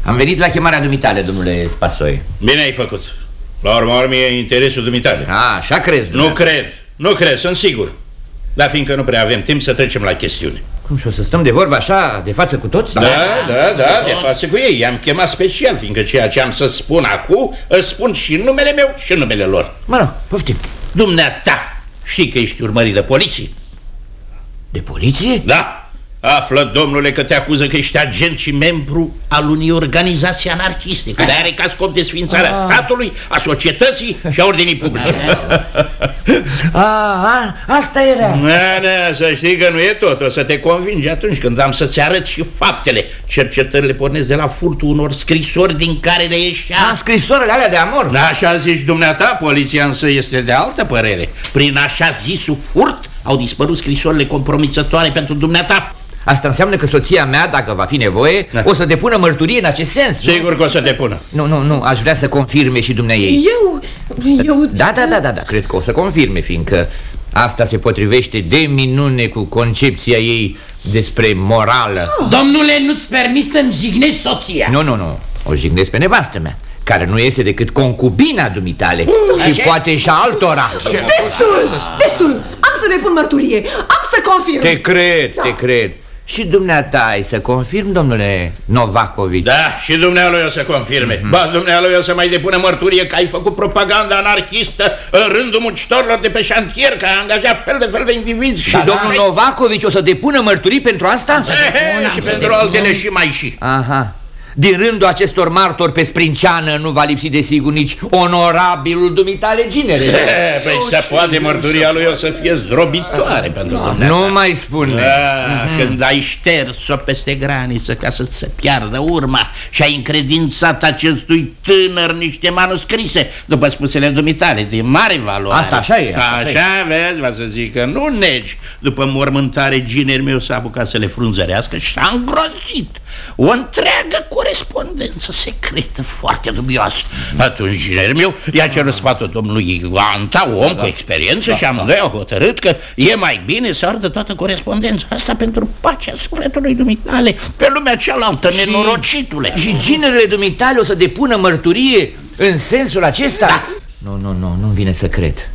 Am venit la chemarea dumitale, domnule Spasoi Bine ai făcut. La urmă urmă e interesul dumitale. A, așa crezi, Nu cred, nu cred, sunt sigur. Dar fiindcă nu prea avem timp să trecem la chestiune. Cum și o să stăm de vorbă așa, de față cu toți? Da, da, da, da de față cu ei. I-am chemat special, fiindcă ceea ce am să spun acum Îți spun și numele meu și numele lor. Mă rog, poftim. Dumneata, știi că ești urmărit de poliție? De poliție? Da Află, domnule, că te acuză că ești agent și membru al unei organizații anarhiste Care are ca scop desfințarea statului, a societății și a ordinii publice. A, a, asta era. Na, na, să știi că nu e tot O să te convingi atunci când am să-ți arăt și faptele. Cercetările pornesc de la furtul unor scrisori din care le ieșea. A, scrisorile alea de amor. Da, așa zici dumneata, poliția însă este de altă părere. Prin așa zisul furt au dispărut scrisorile compromisătoare pentru dumneata Asta înseamnă că soția mea, dacă va fi nevoie, da. o să depună mărturie în acest sens Sigur că o să depună. Nu, nu, nu, aș vrea să confirme și dumneai Eu, eu... Da, da, da, da, da, cred că o să confirme, fiindcă asta se potrivește de minune cu concepția ei despre morală. Domnule, nu-ți permis să-mi jignești soția. Nu, nu, nu, o jignesc pe nevastă mea care nu este decât concubina dumitale și ce? poate și a altora. Destul, destul, am să depun mărturie, am să confirm. Te cred, te cred Și dumneata ai să confirm, domnule Novakovic Da, și dumnealui o să confirme. Mhm. Ba, dumnealui o să mai depună mărturie că ai făcut propaganda anarhistă În rândul muncitorilor de pe șantier Că ai angajat fel de fel de indivizi Și domnul Novakovic o să depună mărturii pentru asta? Ehe, Și pentru altele și mai și. Aha din rândul acestor martori pe sprinceană nu va lipsi de sigur nici onorabilul dumitale ginere Păi se poate mărturia lui o să fie zdrobitoare pentru dumneavoastră Nu mai spune. Da, Când ai șters-o peste graniță ca să se piardă urma Și ai încredințat acestui tânăr niște manuscrise După spusele dumitale, de mare valoare. Asta așa e, asta Așa, așa vezi, va să zic că nu negi. După mormântare gineri meu s-a apucat să le frunzărească și s-a îngrozit. O întreagă corespondență secretă foarte dubioasă Atunci gineri meu i-a cerut sfatul domnului Anta, om cu experiență Și amândoi au hotărât că e mai bine să ardă toată corespondența Asta pentru pacea sufletului dumitale Pe lumea cealaltă, nenorocitule Și ginerele dumitale o să depună mărturie în sensul acesta? Da. Nu, nu, nu, nu-mi vine să cred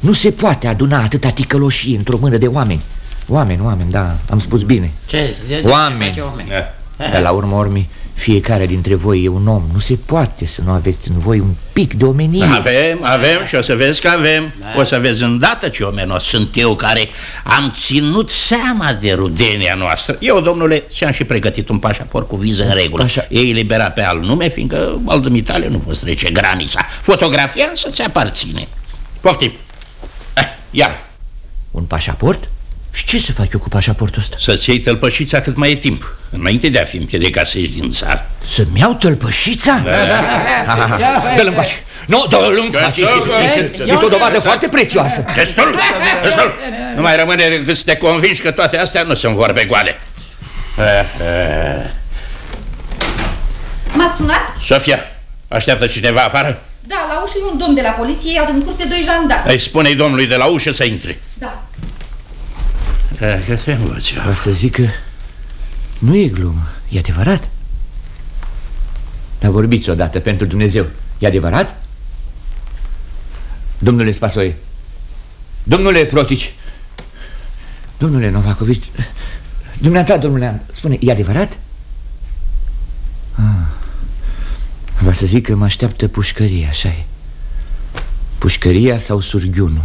Nu se poate aduna atâta ticăloșie într-o mână de oameni Oameni, oameni, da, am spus bine Ce? De- Oameni. ce oameni? Dar la urmă urmii, fiecare dintre voi e un om. Nu se poate să nu aveți în voi un pic de omenie. Avem, avem și o să vezi că avem. O să vezi îndată ce omenos sunt eu care am ținut seama de rudenia noastră. Eu, domnule, ți-am și pregătit un pașaport cu viză în regulă. Așa. E eliberat pe al nume, fiindcă al dumitale nu poți trece granița. Fotografia însă ți aparține. Poftim. Eh, Ia, Un pașaport? Și ce să fac eu cu pașaportul ăsta? să-ți iei tălpășița cât mai e timp Înainte de a fi împiedicat să ieși din țară Să-mi iau tălpășița? Da. Dă-l încoace Nu, dă-l încoace Este- Este o dovadă foarte prețioasă Destul, destul Nu mai rămâne decât să te convingi că toate astea nu sunt vorbe goale Eh, eh. M-ați sunat? Sofia, așteaptă cineva afară? Da, la ușă e un domn de la poliție, iar în curte doi jandarmi. Îi spune domnului de la ușă să intre Da. Eh, Că te învăț eu. Vreau să zic că nu e glumă, e adevărat Dar vorbiți odată pentru Dumnezeu E adevărat? Domnule Spasoie Domnule Protici Domnule Novacovici Dumneata, domnule, spune, e adevărat? Ah. Va să zic că mă așteaptă pușcăria, așa e Pușcăria sau surghiunul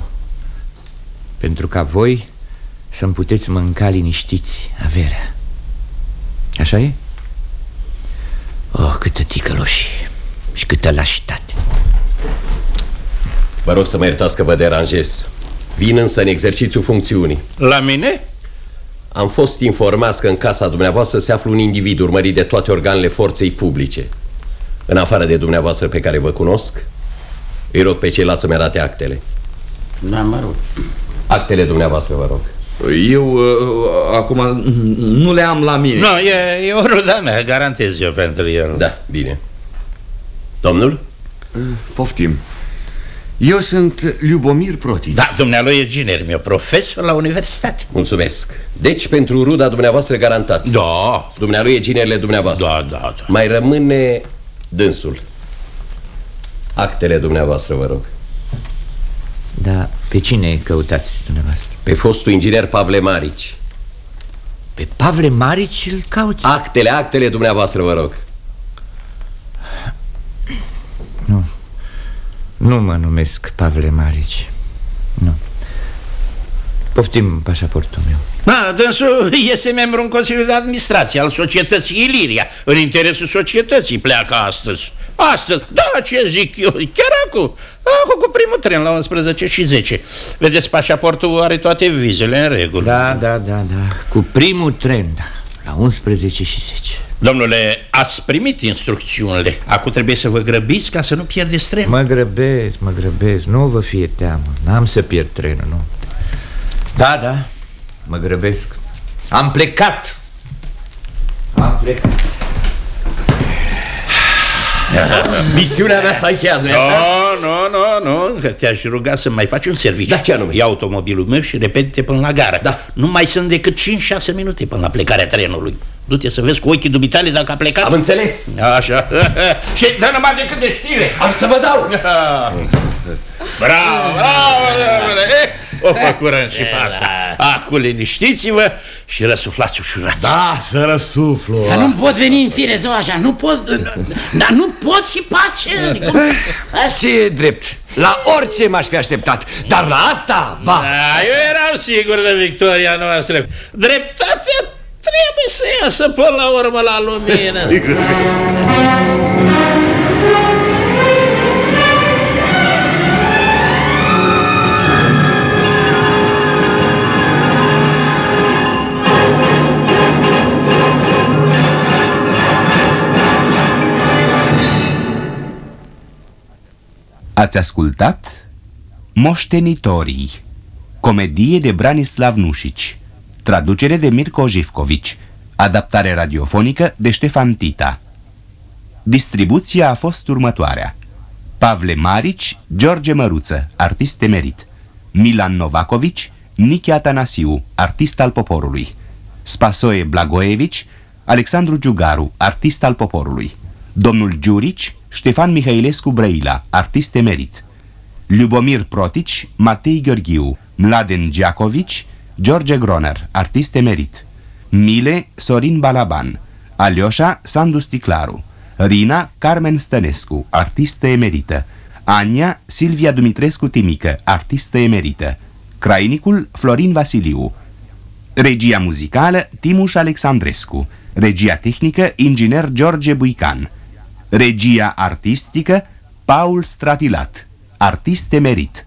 Pentru ca voi să-mi puteți mânca liniștiți averea Așa e? Oh, câtă ticăloșie și câtă lașitate Vă rog să mă iertați că vă deranjez. Vin însă în exercițiu funcțiunii. La mine? Am fost informați că în casa dumneavoastră se află un individ urmărit de toate organele forței publice. În afară de dumneavoastră pe care vă cunosc, îi rog pe ceilalți să-mi arate actele. Da, mă rog. Actele dumneavoastră, vă rog. Eu uh, acum nu le am la mine Nu, e, e o ruda mea, garantez eu pentru el Da, bine. Domnul? Poftim. Eu sunt Liubomir Protic. Da, dumnealui e giner meu, profesor la universitate Mulțumesc. Deci, pentru ruda dumneavoastră garantați. Da. Dumnealui e ginerile dumneavoastră. Da, da, da Mai rămâne dânsul. Actele dumneavoastră, vă rog. Dar pe cine căutați dumneavoastră? Pe fostul inginer Pavle Marici. Pe Pavle Marici îl cauți? Actele, actele dumneavoastră, vă rog. Nu Nu mă numesc Pavle Marici Nu Poftim pașaportul meu Da, dânsul este membru în Consiliul de Administrație al societății Iliria. În interesul societății pleacă astăzi. Astăzi, da, ce zic eu, chiar acum. Acum cu primul tren la 11 și 10. Vedeți, pașaportul are toate vizele în regulă. Da, da, da, da. Cu primul tren, da. La 11 și 10. Domnule, ați primit instrucțiunile. Acum trebuie să vă grăbiți ca să nu pierdeți trenul. Mă grăbesc, mă grăbesc. Nu vă fie teamă. N-am să pierd trenul, nu. Da, da. Mă grăbesc. Am plecat. Am plecat. Misiunea mea s-a încheiat, nu-i așa? Nu, nu, nu, nu, că te-aș ruga să mai faci un serviciu. Da, ce anume? Ia automobilul meu și repede până la gară. Da. Nu mai sunt decât 5-6 minute până la plecarea trenului. Du-te să vezi cu ochii dumitale dacă a plecat. Am înțeles. Așa. și dă numai decât de știre. Am să vă dau. Bravo, bravo, bravo. Eh, o fac curând și pe asta. Acum liniștiți-vă și răsuflați ușurați. Da, să răsuflu. Dar nu pot veni în fire zău așa, nu pot, dar nu pot și pace. Cum... Ce e drept? La orice m-aș fi așteptat, dar la asta, ba! Da, eu eram sigur de victoria noastră. Dreptatea trebuie să iasă până la urmă la lumină. Sigur. Ați ascultat Moștenitorii Comedie de Branislav Nușici Traducere de Mirko Jivkovici Adaptare radiofonică de Ștefan Tita. Distribuția a fost următoarea. Pavle Marici, George Măruță, artist emerit. Milan Novakovici, Nichi Atanasiu, artist al poporului. Spasoe Blagoevici, Alexandru Giugaru, artist al poporului. Domnul Giurici, Ștefan Mihailescu Brăila, artist emerit. Ljubomir Protici, Matei Gheorghiu, Mladen Giacovici, George Groner, artist emerit. Mile, Sorin Balaban. Alioșa, Sandu Sticlaru. Rina, Carmen Stănescu, artistă emerită. Ania, Silvia Dumitrescu Timică, artistă emerită. Crainicul, Florin Vasiliu. Regia muzicală, Timuș Alexandrescu. Regia tehnică, inginer George Buican Regia artistică, Paul Stratilat, artist emerit.